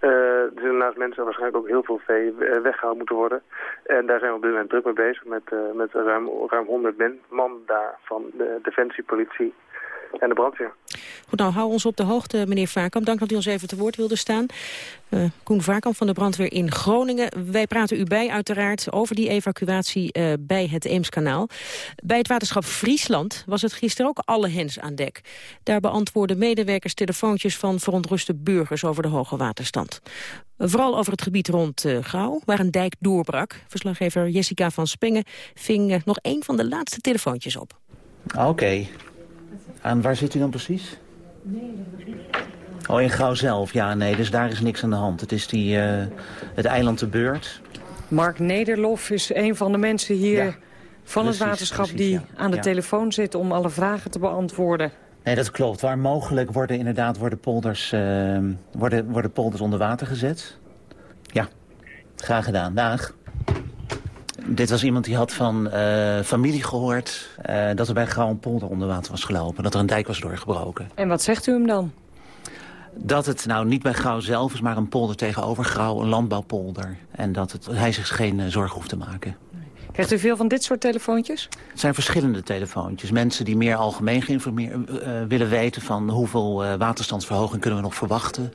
Uh, er zullen naast mensen waarschijnlijk ook heel veel vee weggehaald moeten worden. En daar zijn we op dit moment druk mee bezig met, uh, met ruim, ruim 100 men, man daar van de defensie, politie en de brandweer. Goed, nou hou ons op de hoogte, meneer Vaarkamp. Dank dat u ons even te woord wilde staan. Uh, Koen Vaarkamp van de brandweer in Groningen. Wij praten u bij uiteraard over die evacuatie uh, bij het Eemskanaal. Bij het waterschap Friesland was het gisteren ook alle hens aan dek. Daar beantwoorden medewerkers telefoontjes van verontruste burgers over de hoge waterstand. Vooral over het gebied rond uh, Gouw, waar een dijk doorbrak. Verslaggever Jessica van Spengen ving nog een van de laatste telefoontjes op. Oké. Okay. En waar zit u dan precies? Oh, in Gouw zelf. Ja, nee, dus daar is niks aan de hand. Het is die, eh, het eiland de Beurt. Mark Nederlof is een van de mensen hier Ja, van het waterschap... precies, die ja. aan de Ja. telefoon zit om alle vragen te beantwoorden. Nee, dat klopt. Waar mogelijk worden inderdaad worden polders, eh, worden, worden polders onder water gezet. Ja, graag gedaan. Dag. Dit was iemand die had van eh, familie gehoord eh, dat er bij Gouw een polder onder water was gelopen. Dat er een dijk was doorgebroken. En wat zegt u hem dan? Dat het nou niet bij Gouw zelf is, maar een polder tegenover Gouw, een landbouwpolder. En dat het, hij zich geen eh, zorgen hoeft te maken. Krijgt u veel van dit soort telefoontjes? Het zijn verschillende telefoontjes. Mensen die meer algemeen geïnformeerd willen weten van hoeveel waterstandsverhoging kunnen we nog verwachten.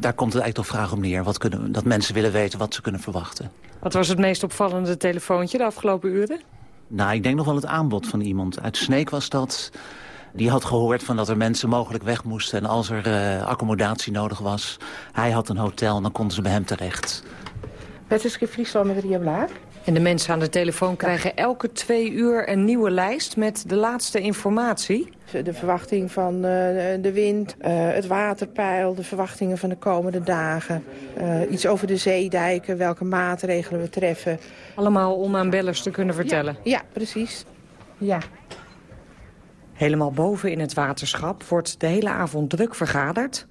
Daar komt het eigenlijk toch vraag om neer. Wat kunnen, dat mensen willen weten wat ze kunnen verwachten. Wat was het meest opvallende telefoontje de afgelopen uren? Nou, ik denk nog wel het aanbod van iemand. Uit Sneek was dat. Die had gehoord van dat er mensen mogelijk weg moesten. En als er eh, accommodatie nodig was, hij had een hotel en dan konden ze bij hem terecht. Wetterske Friesland met Ria Blaak. En de mensen aan de telefoon krijgen elke twee uur een nieuwe lijst met de laatste informatie. De verwachting van eh, de wind, eh, het waterpeil, de verwachtingen van de komende dagen. eh, iets over de zeedijken, welke maatregelen we treffen. Allemaal om aan bellers te kunnen vertellen. Ja, precies. Ja. Helemaal boven in het waterschap wordt de hele avond druk vergaderd.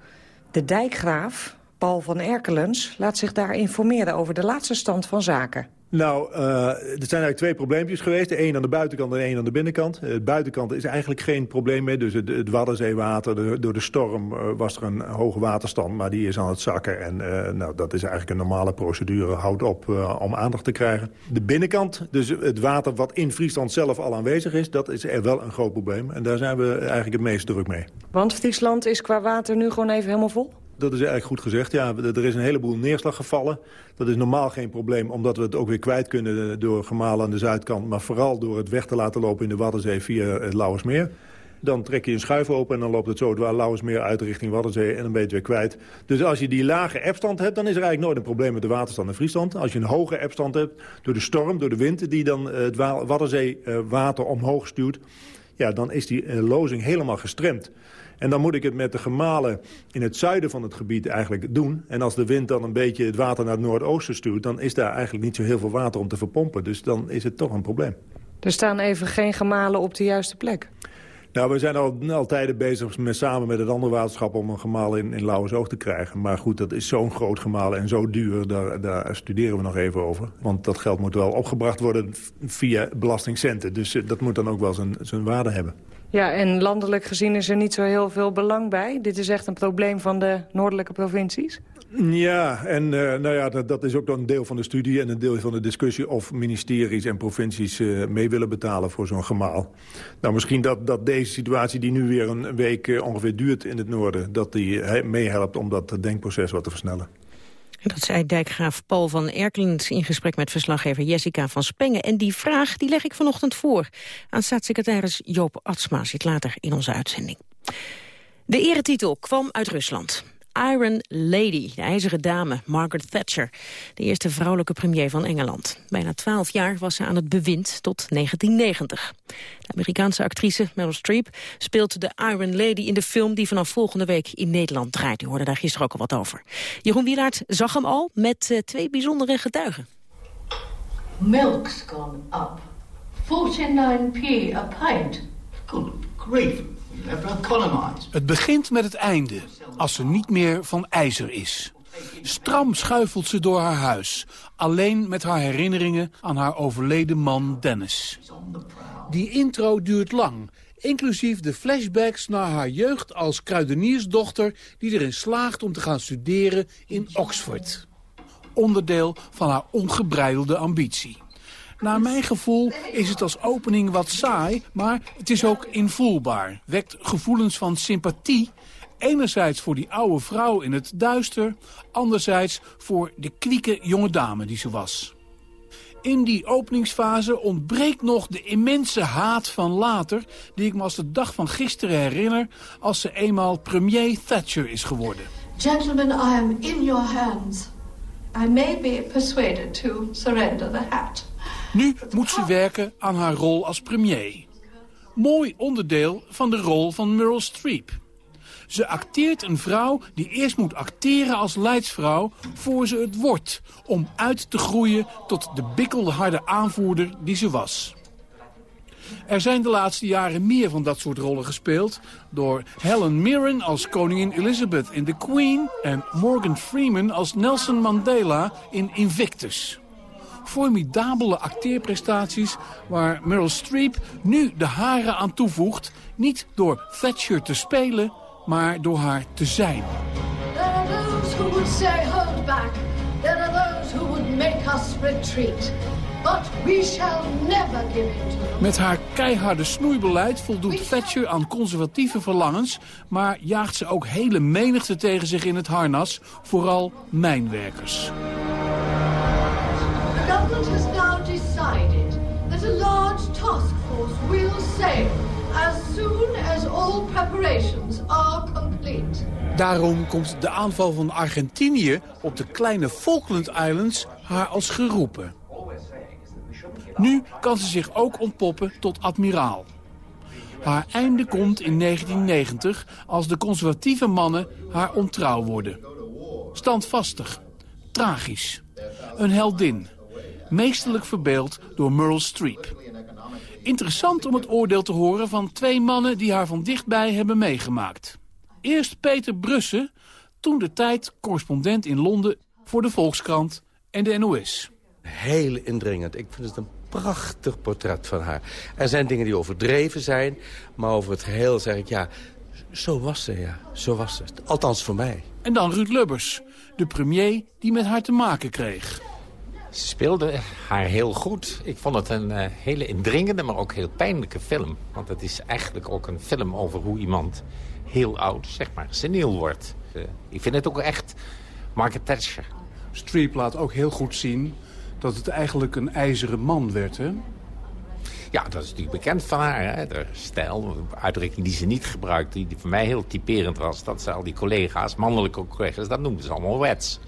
De dijkgraaf, Paul van Erkelens, laat zich daar informeren over de laatste stand van zaken. Nou, eh, er zijn eigenlijk twee probleempjes geweest. De een aan de buitenkant en een aan de binnenkant. De buitenkant is eigenlijk geen probleem meer. Dus het, het Waddenzeewater, de- door de storm eh, was er een hoge waterstand. Maar die is aan het zakken. En eh, nou, dat is eigenlijk een normale procedure. Houdt op eh, om aandacht te krijgen. De binnenkant, dus het water wat in Friesland zelf al aanwezig is... dat is er wel een groot probleem. En daar zijn we eigenlijk het meest druk mee. Want Friesland is qua water nu gewoon even helemaal vol? Dat is eigenlijk goed gezegd. Ja, er is een heleboel neerslag gevallen. Dat is normaal geen probleem, omdat we het ook weer kwijt kunnen door gemalen aan de zuidkant. Maar vooral door het weg te laten lopen in de Waddenzee via het Lauwersmeer. Dan trek je een schuif open en dan loopt het zo het Lauwersmeer uit richting Waddenzee en dan ben je het weer kwijt. Dus als je die lage epstand hebt, dan is er eigenlijk nooit een probleem met de waterstand in Friesland. Als je een hoge epstand hebt, door de storm, door de wind die dan eh, het Wa- Waddenzeewater omhoog stuurt, ja, dan is die eh, lozing helemaal gestremd. En dan moet ik het met de gemalen in het zuiden van het gebied eigenlijk doen. En als de wind dan een beetje het water naar het noordoosten stuurt... dan is daar eigenlijk niet zo heel veel water om te verpompen. Dus dan is het toch een probleem. Er staan even geen gemalen op de juiste plek. Nou, we zijn al, al tijden bezig met, samen met het andere waterschap... om een gemaal in, in Lauwersoog te krijgen. Maar goed, dat is zo'n groot gemaal en zo duur. Daar, daar studeren we nog even over. Want dat geld moet wel opgebracht worden via belastingcenten. Dus eh, dat moet dan ook wel zijn, zijn waarde hebben. Ja, en landelijk gezien is er niet zo heel veel belang bij. Dit is echt een probleem van de noordelijke provincies. Ja, en eh, nou ja, dat, dat is ook dan een deel van de studie en een deel van de discussie... of ministeries en provincies eh, mee willen betalen voor zo'n gemaal. Nou, misschien dat, dat deze situatie die nu weer een week eh, ongeveer duurt in het noorden... dat die eh, meehelpt om dat denkproces wat te versnellen. Dat zei dijkgraaf Paul van Erkelens in gesprek met verslaggever Jessica van Spengen. En die vraag die leg ik vanochtend voor aan staatssecretaris Joop Atsma. Zit later in onze uitzending. De eretitel kwam uit Rusland. Iron Lady, de ijzeren dame, Margaret Thatcher. De eerste vrouwelijke premier van Engeland. Bijna twaalf jaar was ze aan het bewind tot 1990. De Amerikaanse actrice Meryl Streep speelt de Iron Lady in de film... die vanaf volgende week in Nederland draait. U hoorde daar gisteren ook al wat over. Jeroen Wielaert zag hem al met uh, twee bijzondere getuigen. Milk's gone up. 49p a pint. Good grief. Het begint met het einde, als ze niet meer van ijzer is. Stram schuifelt ze door haar huis, alleen met haar herinneringen aan haar overleden man Dennis. Die intro duurt lang, inclusief de flashbacks naar haar jeugd als kruideniersdochter... die erin slaagt om te gaan studeren in Oxford. Onderdeel van haar ongebreidelde ambitie. Naar mijn gevoel is het als opening wat saai, maar het is ook invoelbaar. Wekt gevoelens van sympathie, enerzijds voor die oude vrouw in het duister... anderzijds voor de kwieke jonge dame die ze was. In die openingsfase ontbreekt nog de immense haat van later... die ik me als de dag van gisteren herinner... als ze eenmaal premier Thatcher is geworden. Gentlemen, I am in your hands. I may be persuaded to surrender the hat. Nu moet ze werken aan haar rol als premier. Mooi onderdeel van de rol van Meryl Streep. Ze acteert een vrouw die eerst moet acteren als leidsvrouw voor ze het wordt. Om uit te groeien tot de bikkelharde aanvoerder die ze was. Er zijn de laatste jaren meer van dat soort rollen gespeeld... door Helen Mirren als koningin Elizabeth in The Queen... en Morgan Freeman als Nelson Mandela in Invictus. Formidabele acteerprestaties waar Meryl Streep nu de haren aan toevoegt... niet door Thatcher te spelen, maar door haar te zijn. There are those who would say hold back. There are those who would make us retreat. But we shall never give in to them. Met haar keiharde snoeibeleid voldoet Thatcher aan conservatieve verlangens... maar jaagt ze ook hele menigte tegen zich in het harnas, vooral mijnwerkers. Sail as soon as all preparations are complete. Daarom komt de aanval van Argentinië op de kleine Falkland Islands haar als geroepen. Nu kan ze zich ook ontpoppen tot admiraal. Haar einde komt in 1990 als de conservatieve mannen haar ontrouw worden. Standvastig, tragisch, een heldin, meesterlijk verbeeld door Meryl Streep. Interessant om het oordeel te horen van twee mannen die haar van dichtbij hebben meegemaakt. Eerst Peter Brussen, toen de tijd correspondent in Londen voor de Volkskrant en de NOS. Heel indringend. Ik vind het een prachtig portret van haar. Er zijn dingen die overdreven zijn, maar over het geheel zeg ik ja, zo was ze, ja. Zo was ze. Althans voor mij. En dan Ruud Lubbers, de premier die met haar te maken kreeg. Ze speelde haar heel goed. Ik vond het een eh, hele indringende, maar ook heel pijnlijke film. Want het is eigenlijk ook een film over hoe iemand heel oud, zeg maar, seniel wordt. Eh, ik vind het ook echt Margaret Thatcher. Streep laat ook heel goed zien dat het eigenlijk een ijzeren man werd, hè? Ja, dat is natuurlijk bekend van haar. Hè? De stijl, de uitdrukking die ze niet gebruikt, die, die voor mij heel typerend was... dat ze al die collega's, mannelijke collega's, dat noemden ze allemaal wets.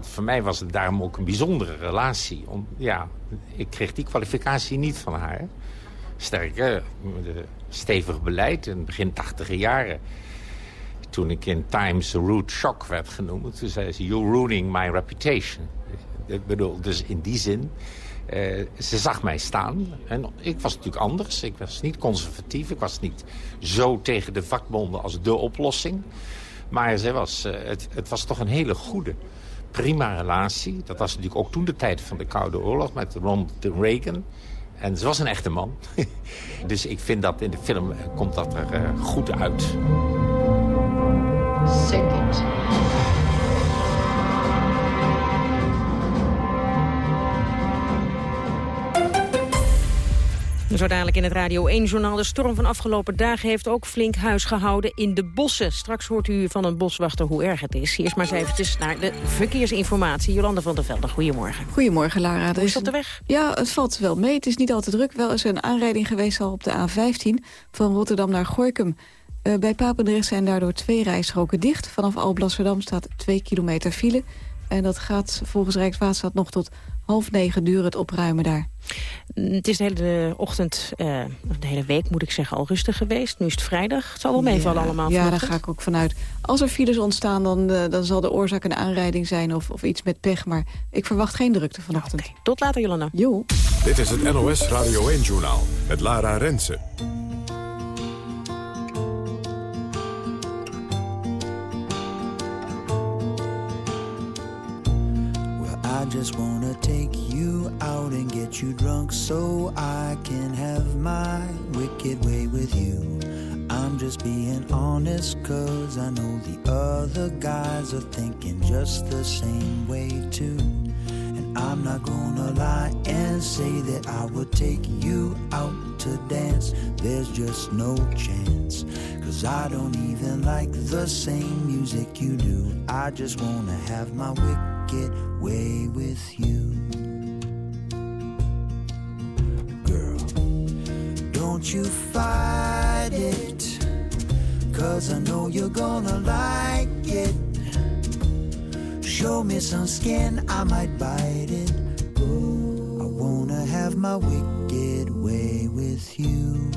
Voor mij was het daarom ook een bijzondere relatie. Om, ja, ik kreeg die kwalificatie niet van haar. Sterker, stevig beleid in begin tachtiger jaren. Toen ik in Times rude shock werd genoemd, toen zei ze... You're ruining my reputation. Ik bedoel, dus in die zin... Uh, ze zag mij staan. En ik was natuurlijk anders. Ik was niet conservatief. Ik was niet zo tegen de vakbonden als de oplossing. Maar ze was, uh, het, het was toch een hele goede prima relatie. Dat was natuurlijk ook toen de tijd van de Koude Oorlog met Ronald Reagan. En ze was een echte man. dus ik vind dat in de film komt dat er uh, goed uit. Zo dadelijk in het Radio 1-journaal. De storm van afgelopen dagen heeft ook flink huis gehouden in de bossen. Straks hoort u van een boswachter hoe erg het is. Eerst maar eens eventjes naar de verkeersinformatie. Jolanda van der Velde, goedemorgen. Goedemorgen, Lara. Hoe is dat de weg? Ja, het valt wel mee. Het is niet al te druk. Wel is er een aanrijding geweest al op de A15 van Rotterdam naar Gorkum. Uh, bij Papendrecht zijn daardoor twee rijstroken dicht. Vanaf Alblasserdam staat twee kilometer file. En dat gaat volgens Rijkswaterstaat nog tot half negen duren het opruimen daar. Het is de hele ochtend, uh, de hele week moet ik zeggen, al rustig geweest. Nu is het vrijdag. Het zal wel meevallen ja, allemaal. Ja, daar ga ik ook vanuit. Als er files ontstaan, dan, uh, dan zal de oorzaak een aanrijding zijn of, of iets met pech. Maar ik verwacht geen drukte vanochtend. Okay. Tot later, Jolanda. Jo. Dit is het NOS Radio 1-journaal met Lara Rensen. I just wanna take you out and get you drunk so I can have my wicked way with you. I'm just being honest cause I know the other guys are thinking just the same way too. I'm not gonna lie and say that I would take you out to dance. There's just no chance. Cause I don't even like the same music you do. I just wanna have my wicked way with you. Girl, don't you fight it. Cause I know you're gonna like it show me some skin, I might bite it. Ooh, I wanna have my wicked way with you.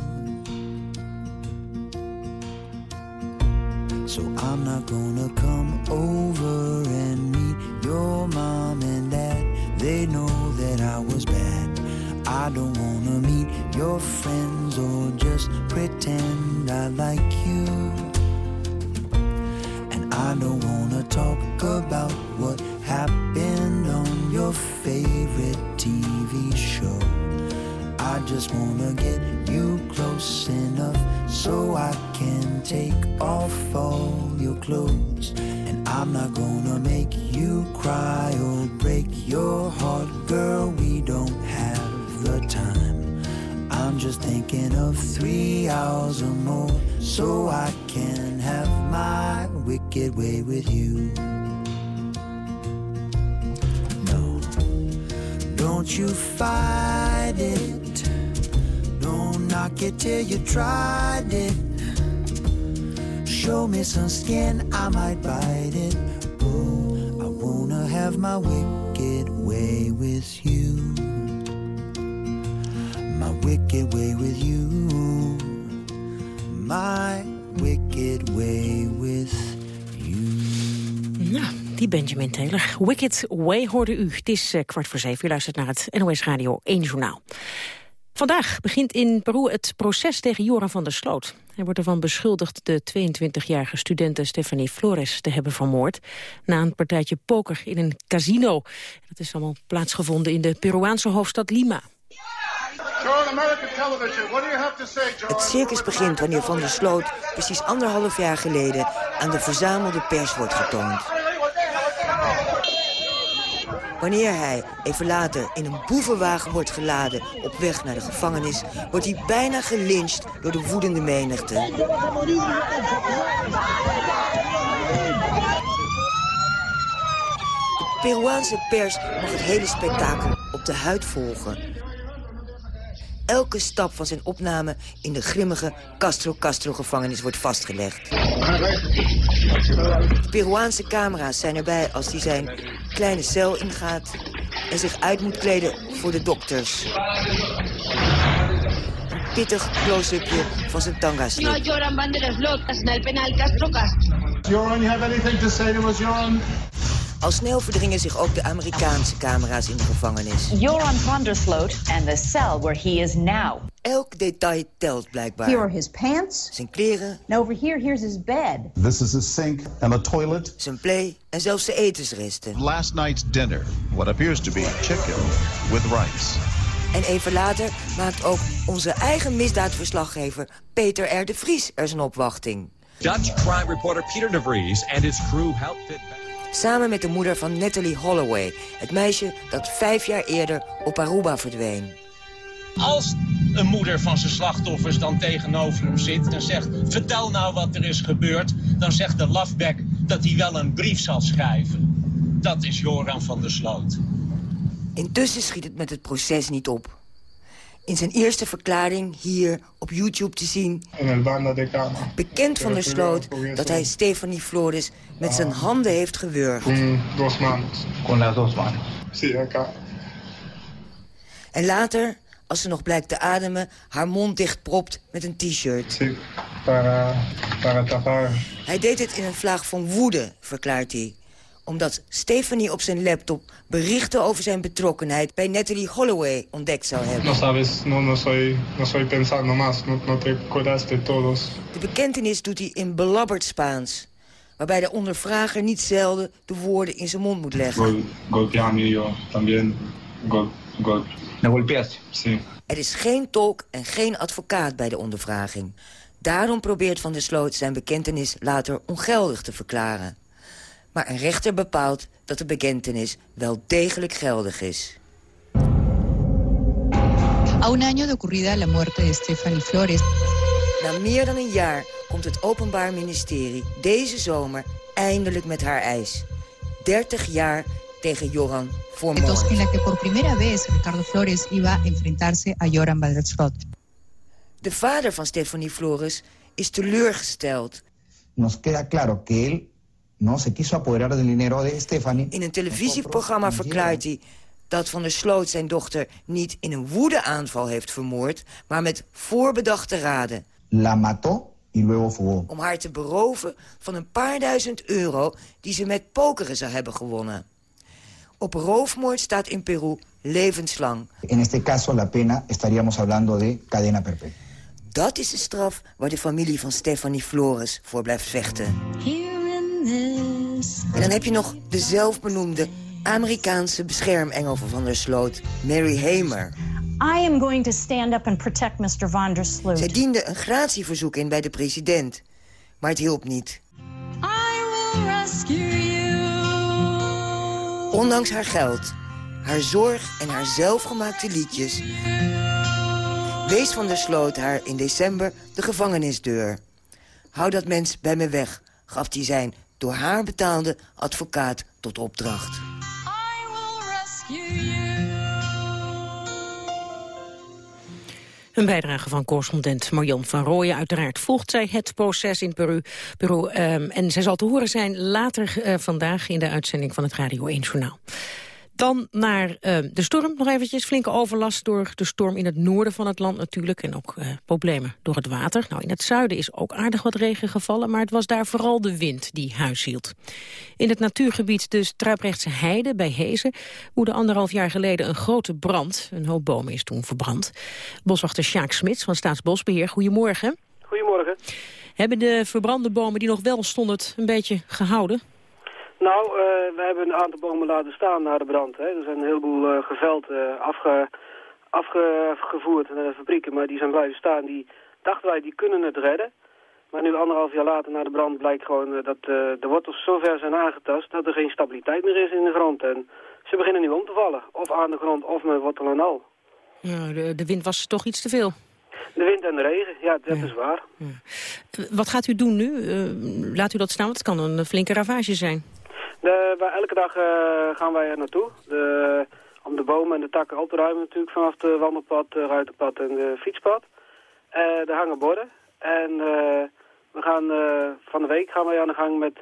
So I'm not gonna come over and meet your mom and dad. They know that I was bad. I don't wanna meet your friends or just pretend I like you. And I don't wanna talk about what happened on your favorite TV show. I just wanna get you close enough so I can take off all your clothes. And I'm not gonna make you cry or break your heart, girl. We don't have the time. I'm just thinking of three hours or more so I can have my wicked way with you. No, don't you fight it. Don't knock it till you tried it. Show me some skin, I might bite it. Oh, I wanna have my wicked way with you. Wicked way with you. My wicked way with Nou, die Benjamin Taylor. Wicked Way hoorde u. Het is eh, kwart voor zeven. U luistert naar het NOS Radio 1 Journaal. Vandaag begint in Peru het proces tegen Joran van der Sloot. Hij wordt ervan beschuldigd de 22-jarige studente Stephanie Flores te hebben vermoord... na een partijtje poker in een casino. Dat is allemaal plaatsgevonden in de Peruaanse hoofdstad Lima. Het circus begint wanneer Van der Sloot precies anderhalf jaar geleden aan de verzamelde pers wordt getoond. Wanneer hij even later in een boevenwagen wordt geladen op weg naar de gevangenis, wordt hij bijna gelyncht door de woedende menigte. De Peruaanse pers mag het hele spektakel op de huid volgen. Elke stap van zijn opname in de grimmige Castro-Castro-gevangenis wordt vastgelegd. Peruaanse camera's zijn erbij als hij zijn kleine cel ingaat... en zich uit moet kleden voor de dokters. Een pittig close-upje van zijn Castro Castro. Joran, you have anything to say to us, Joran? Al snel verdringen zich ook de Amerikaanse camera's in de gevangenis. Joran van der Sloot and the cell where he is now. Elk detail telt blijkbaar. Here are his pants. Zijn kleren. And over here, here's his bed. This is a sink and a toilet. Zijn play en zelfs zijn etensresten. Last night's dinner, what appears to be chicken with rice. En even later maakt ook onze eigen misdaadverslaggever Peter R. de Vries er zijn opwachting. Dutch crime reporter Peter de Vries and his crew helped Samen met de moeder van Natalie Holloway, het meisje dat vijf jaar eerder op Aruba verdween. Als een moeder van zijn slachtoffers dan tegenover hem zit en zegt... vertel nou wat er is gebeurd, dan zegt de lafbek dat hij wel een brief zal schrijven. Dat is Joran van der Sloot. Intussen schiet het met het proces niet op. In zijn eerste verklaring hier op YouTube te zien... bekend van der Sloot dat hij Stephanie Flores met zijn handen heeft gewurgd. En later, als ze nog blijkt te ademen, haar mond dichtpropt met een t-shirt. Hij deed het in een vlaag van woede, verklaart hij omdat Stephanie op zijn laptop berichten over zijn betrokkenheid bij Natalie Holloway ontdekt zou hebben. No sabes, no, no soy, no soy pensando más, no, no te acuerdas de todos. De bekentenis doet hij in belabberd Spaans, waarbij de ondervrager niet zelden de woorden in zijn mond moet leggen. Golpeame yo también. Gol, gol. ¿Me golpeaste? Sí. Er is geen tolk en geen advocaat bij de ondervraging. Daarom probeert Van der Sloot zijn bekentenis later ongeldig te verklaren. Maar een rechter bepaalt dat de bekentenis wel degelijk geldig is. A un año de ocurrida la muerte de Stephanie Flores. Na meer dan een jaar komt het Openbaar Ministerie deze zomer eindelijk met haar eis. 30 jaar tegen Joran voor moord. En la que por primera vez Ricardo Flores iba a enfrentarse a Joran van der Sloot. De vader van Stephanie Flores is teleurgesteld. Nos queda claro que él no se quiso apoderar del dinero de Stephanie. In een televisieprogramma verklaart hij dat Van der Sloot zijn dochter niet in een woedeaanval heeft vermoord, maar met voorbedachte raden. La mató y luego fugó. Om haar te beroven van een paar duizend euro die ze met pokeren zou hebben gewonnen. Op roofmoord staat in Peru levenslang. En este caso la pena estaríamos hablando de cadena perpetua. Dat is de straf waar de familie van Stephanie Flores voor blijft vechten. En dan heb je nog de zelfbenoemde Amerikaanse beschermengel van Van der Sloot, Mary Hamer. I am going to stand up and protect Mr. Van der Sloot. Zij diende een gratieverzoek in bij de president, maar het hielp niet. I will rescue you. Ondanks haar geld, haar zorg en haar zelfgemaakte liedjes... wees Van der Sloot haar in december de gevangenisdeur. Hou dat mens bij me weg, gaf hij zijn door haar betaalde advocaat tot opdracht. I will rescue you. Een bijdrage van correspondent Marion van Rooyen. Uiteraard volgt zij het proces in Peru. Peru ehm, en zij zal te horen zijn later eh, vandaag in de uitzending van het Radio 1 Journaal. Dan naar ehm, de storm. Nog eventjes flinke overlast door de storm in het noorden van het land natuurlijk. En ook eh, problemen door het water. Nou, in het zuiden is ook aardig wat regen gevallen. Maar het was daar vooral de wind die huis hield. In het natuurgebied de Struiprechtse Heide bij Hezen... woedde anderhalf jaar geleden een grote brand. Een hoop bomen is toen verbrand. Boswachter Sjaak Smits van Staatsbosbeheer. Goedemorgen. Goedemorgen. Hebben de verbrande bomen die nog wel stonden het een beetje gehouden? Nou, uh, we hebben een aantal bomen laten staan na de brand. Hè. Er zijn een heleboel uh, geveld uh, afge, afgevoerd naar de fabrieken, maar die zijn blijven staan. Die dachten wij, die kunnen het redden. Maar nu anderhalf jaar later na de brand blijkt gewoon dat de wortels zo ver zijn aangetast dat er geen stabiliteit meer is in de grond. En ze beginnen nu om te vallen. Of aan de grond of met wortel en al. Ja, de, de wind was toch iets te veel? De wind en de regen, ja, dat is waar. Ja. Wat gaat u doen nu? laat u dat staan, want het kan een flinke ravage zijn. De, elke dag uh, gaan wij er naartoe. De, om de bomen en de takken op te ruimen natuurlijk vanaf de wandelpad, de ruitenpad en de fietspad. Uh, er hangen borden. En uh, we gaan, van de week gaan wij aan de gang met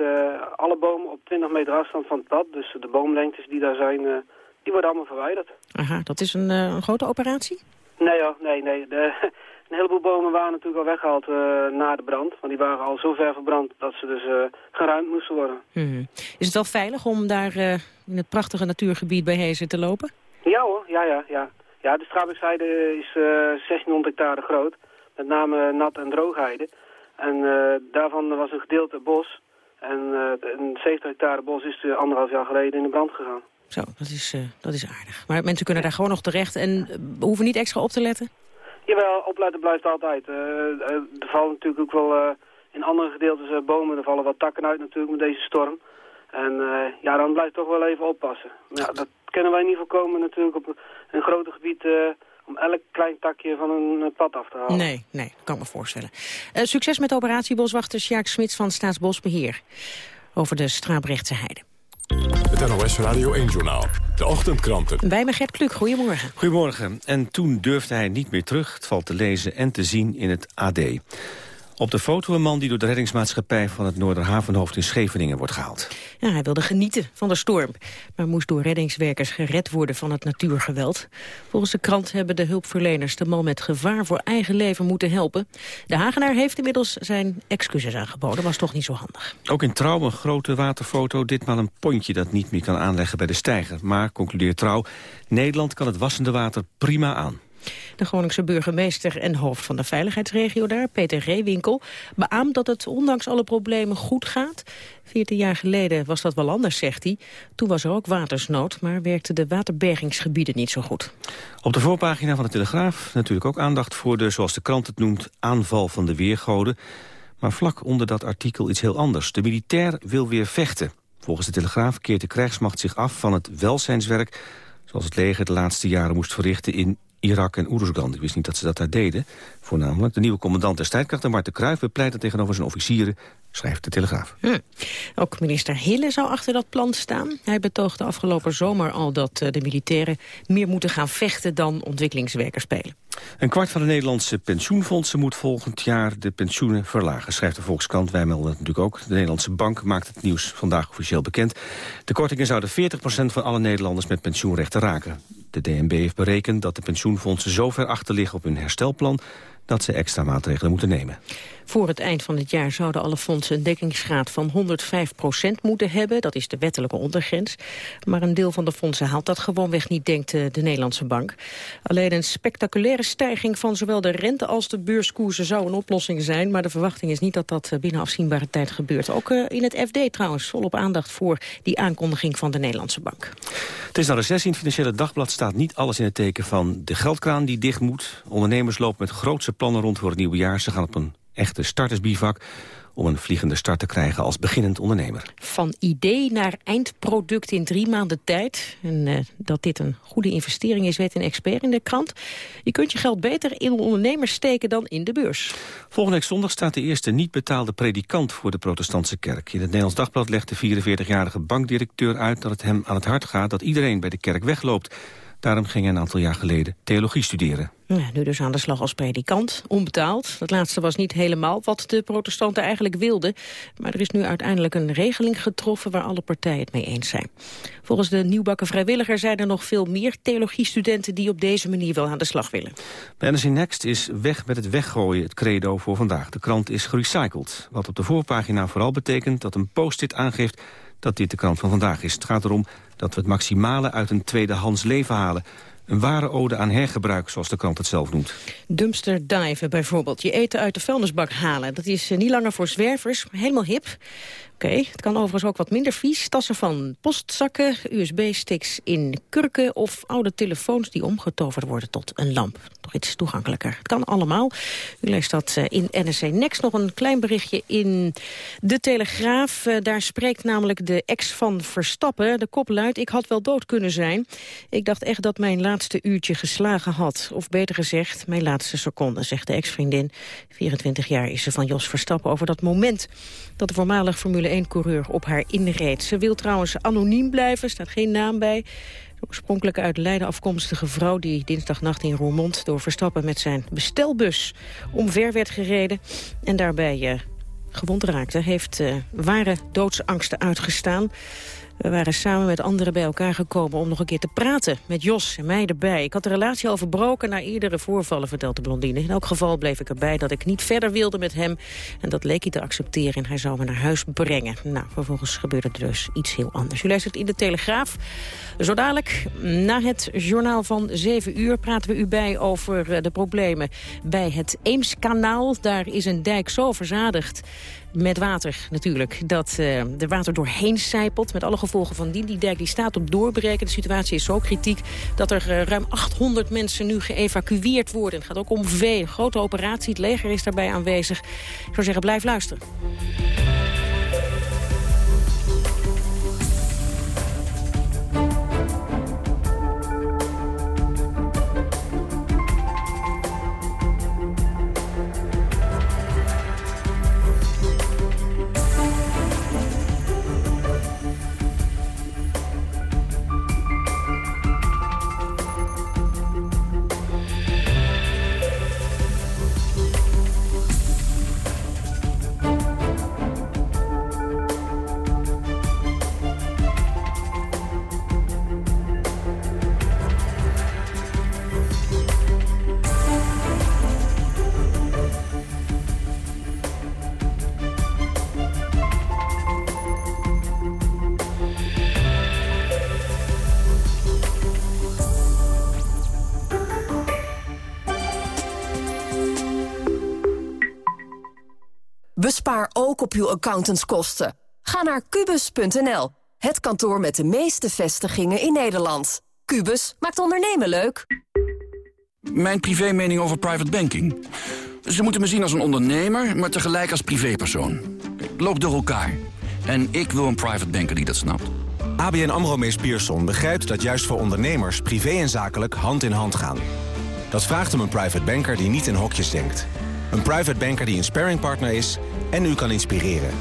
alle bomen op 20 meter afstand van het pad. Dus de boomlengtes die daar zijn, die worden allemaal verwijderd. Aha, dat is een, een grote operatie? Nee hoor, nee, nee. De, een heleboel bomen waren natuurlijk al weggehaald uh, na de brand. Want die waren al zo ver verbrand dat ze dus uh, geruimd moesten worden. Hmm. Is het wel veilig om daar uh, in het prachtige natuurgebied bij Hezen te lopen? Ja hoor, ja, ja, ja. Ja, de Strabekzijde is 1600 hectare groot. Met name nat- en droogheide. En daarvan was een gedeelte bos. En een 70 hectare bos is anderhalf jaar geleden in de brand gegaan. Zo, dat is, dat is aardig. Maar mensen kunnen daar gewoon nog terecht en hoeven niet extra op te letten? Jawel, opletten blijft altijd. Uh, er vallen natuurlijk ook wel uh, in andere gedeeltes bomen, er vallen wat takken uit natuurlijk met deze storm. En ja, dan blijft toch wel even oppassen. Ja, dat kunnen wij niet voorkomen natuurlijk op een groter gebied om elk klein takje van een pad af te halen. Nee, nee, kan ik me voorstellen. succes met operatie Boswachter Sjaak Smits van Staatsbosbeheer over de Strabrechtse Heide. Het NOS Radio 1-journaal. De ochtendkranten. Bij me Gert Kluk, goedemorgen. Goedemorgen. En toen durfde hij niet meer terug. Het valt te lezen en te zien in het AD. Op de foto een man die door de reddingsmaatschappij van het Noorderhavenhoofd in Scheveningen wordt gehaald. Ja, hij wilde genieten van de storm, maar moest door reddingswerkers gered worden van het natuurgeweld. Volgens de krant hebben de hulpverleners de man met gevaar voor eigen leven moeten helpen. De Hagenaar heeft inmiddels zijn excuses aangeboden, was toch niet zo handig. Ook in Trouw een grote waterfoto, ditmaal een pontje dat niet meer kan aanleggen bij de steiger. Maar, concludeert Trouw, Nederland kan het wassende water prima aan. De Groningse burgemeester en hoofd van de veiligheidsregio daar, Peter Reewinkel, beaamt dat het ondanks alle problemen goed gaat. Veertien jaar geleden was dat wel anders, zegt hij. Toen was er ook watersnood, maar werkten de waterbergingsgebieden niet zo goed. Op de voorpagina van de Telegraaf natuurlijk ook aandacht voor de, zoals de krant het noemt, aanval van de weergoden. Maar vlak onder dat artikel iets heel anders. De militair wil weer vechten. Volgens de Telegraaf keert de krijgsmacht zich af van het welzijnswerk... zoals het leger de laatste jaren moest verrichten in Irak en Oeruzgan. Ik wist niet dat ze dat daar deden, voornamelijk. De nieuwe commandant der strijdkrachten, Marten Kruijf, bepleit tegenover zijn officieren, schrijft de Telegraaf. Hm. Ook minister Hille zou achter dat plan staan. Hij betoogde afgelopen zomer al dat eh, de militairen meer moeten gaan vechten dan ontwikkelingswerkers spelen. Een kwart van de Nederlandse pensioenfondsen moet volgend jaar de pensioenen verlagen, schrijft de Volkskrant. Wij melden het natuurlijk ook. De Nederlandse Bank maakt het nieuws vandaag officieel bekend. De kortingen zouden 40% van alle Nederlanders met pensioenrechten raken. De DNB heeft berekend dat de pensioenfondsen zo ver achter liggen op hun herstelplan dat ze extra maatregelen moeten nemen. Voor het eind van het jaar zouden alle fondsen een dekkingsgraad van 105% moeten hebben. Dat is de wettelijke ondergrens. Maar een deel van de fondsen haalt dat gewoonweg niet, denkt eh, de Nederlandse bank. Alleen een spectaculaire stijging van zowel de rente als de beurskoersen zou een oplossing zijn. Maar de verwachting is niet dat dat eh, binnen afzienbare tijd gebeurt. Ook eh, in het FD trouwens volop aandacht voor die aankondiging van de Nederlandse bank. Het is naar de het Financiële Dagblad staat niet alles in het teken van de geldkraan die dicht moet. Ondernemers lopen met grootse plannen rond voor het nieuwe jaar. Ze gaan op een echte startersbivak om een vliegende start te krijgen als beginnend ondernemer. Van idee naar eindproduct in drie maanden tijd. En uh, dat dit een goede investering is, weet een expert in de krant. Je kunt je geld beter in ondernemers steken dan in de beurs. Volgende week zondag staat de eerste niet betaalde predikant voor de protestantse kerk. In het Nederlands Dagblad legt de 44-jarige bankdirecteur uit dat het hem aan het hart gaat dat iedereen bij de kerk wegloopt. Daarom ging hij een aantal jaar geleden theologie studeren. Ja, nu dus aan de slag als predikant, onbetaald. Dat laatste was niet helemaal wat de protestanten eigenlijk wilden. Maar er is nu uiteindelijk een regeling getroffen waar alle partijen het mee eens zijn. Volgens de nieuwbakken vrijwilliger zijn er nog veel meer theologiestudenten die op deze manier wel aan de slag willen. Bij NRC Next is weg met het weggooien het credo voor vandaag. De krant is gerecycled. Wat op de voorpagina vooral betekent dat een post-it aangeeft dat dit de krant van vandaag is. Het gaat erom dat we het maximale uit een tweedehands leven halen. Een ware ode aan hergebruik, zoals de krant het zelf noemt. Dumpster diven bijvoorbeeld. Je eten uit de vuilnisbak halen. Dat is eh, niet langer voor zwervers, maar helemaal hip. Oké, het kan overigens ook wat minder vies. Tassen van postzakken, USB-sticks in kurken... of oude telefoons die omgetoverd worden tot een lamp. Toch iets toegankelijker. Het kan allemaal. U leest dat eh, in NRC Next. Nog een klein berichtje in De Telegraaf. Eh, daar spreekt namelijk de ex van Verstappen. De kop luidt, ik had wel dood kunnen zijn. Ik dacht echt dat mijn laatste uurtje geslagen had. Of beter gezegd, mijn laatste seconde, zegt de ex-vriendin. 24 jaar is ze van Jos Verstappen over dat moment... dat de voormalig Formule 1-coureur op haar inreed. Ze wil trouwens anoniem blijven, staat geen naam bij. De oorspronkelijk uit Leiden afkomstige vrouw die dinsdagnacht in Roermond... door Verstappen met zijn bestelbus omver werd gereden... en daarbij uh, gewond raakte, heeft uh, ware doodsangsten uitgestaan... We waren samen met anderen bij elkaar gekomen om nog een keer te praten. Met Jos en mij erbij. Ik had de relatie al verbroken na eerdere voorvallen, vertelt de blondine. In elk geval bleef ik erbij dat ik niet verder wilde met hem. En dat leek hij te accepteren en hij zou me naar huis brengen. Nou, vervolgens gebeurde er dus iets heel anders. U luistert in de Telegraaf. Zo dadelijk, na het journaal van 7 uur, praten we u bij over eh, de problemen bij het Eemskanaal. Daar is een dijk zo verzadigd met water natuurlijk. Dat uh, de water doorheen sijpelt met alle gevolgen van die. Die dijk die staat op doorbreken. De situatie is zo kritiek dat er uh, ruim 800 mensen nu geëvacueerd worden. Het gaat ook om vee, grote operatie. Het leger is daarbij aanwezig. Ik zou zeggen, blijf luisteren. Ook op uw accountantskosten. Ga naar kubus.nl, het kantoor met de meeste vestigingen in Nederland. Kubus maakt ondernemen leuk. Mijn privé mening over private banking. Ze moeten me zien als een ondernemer, maar tegelijk als privépersoon. Loop door elkaar. En ik wil een private banker die dat snapt. ABN AMRO Mees Pierson begrijpt dat juist voor ondernemers... privé en zakelijk hand in hand gaan. Dat vraagt om een private banker die niet in hokjes denkt. Een private banker die een sparringpartner is en u kan inspireren.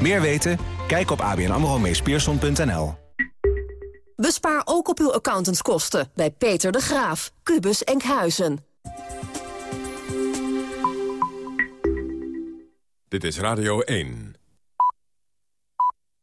Meer weten? Kijk op abnamromeespierson.nl. Bespaar ook op uw accountantskosten bij Peter de Graaf, Cubus Enkhuizen. Dit is Radio 1.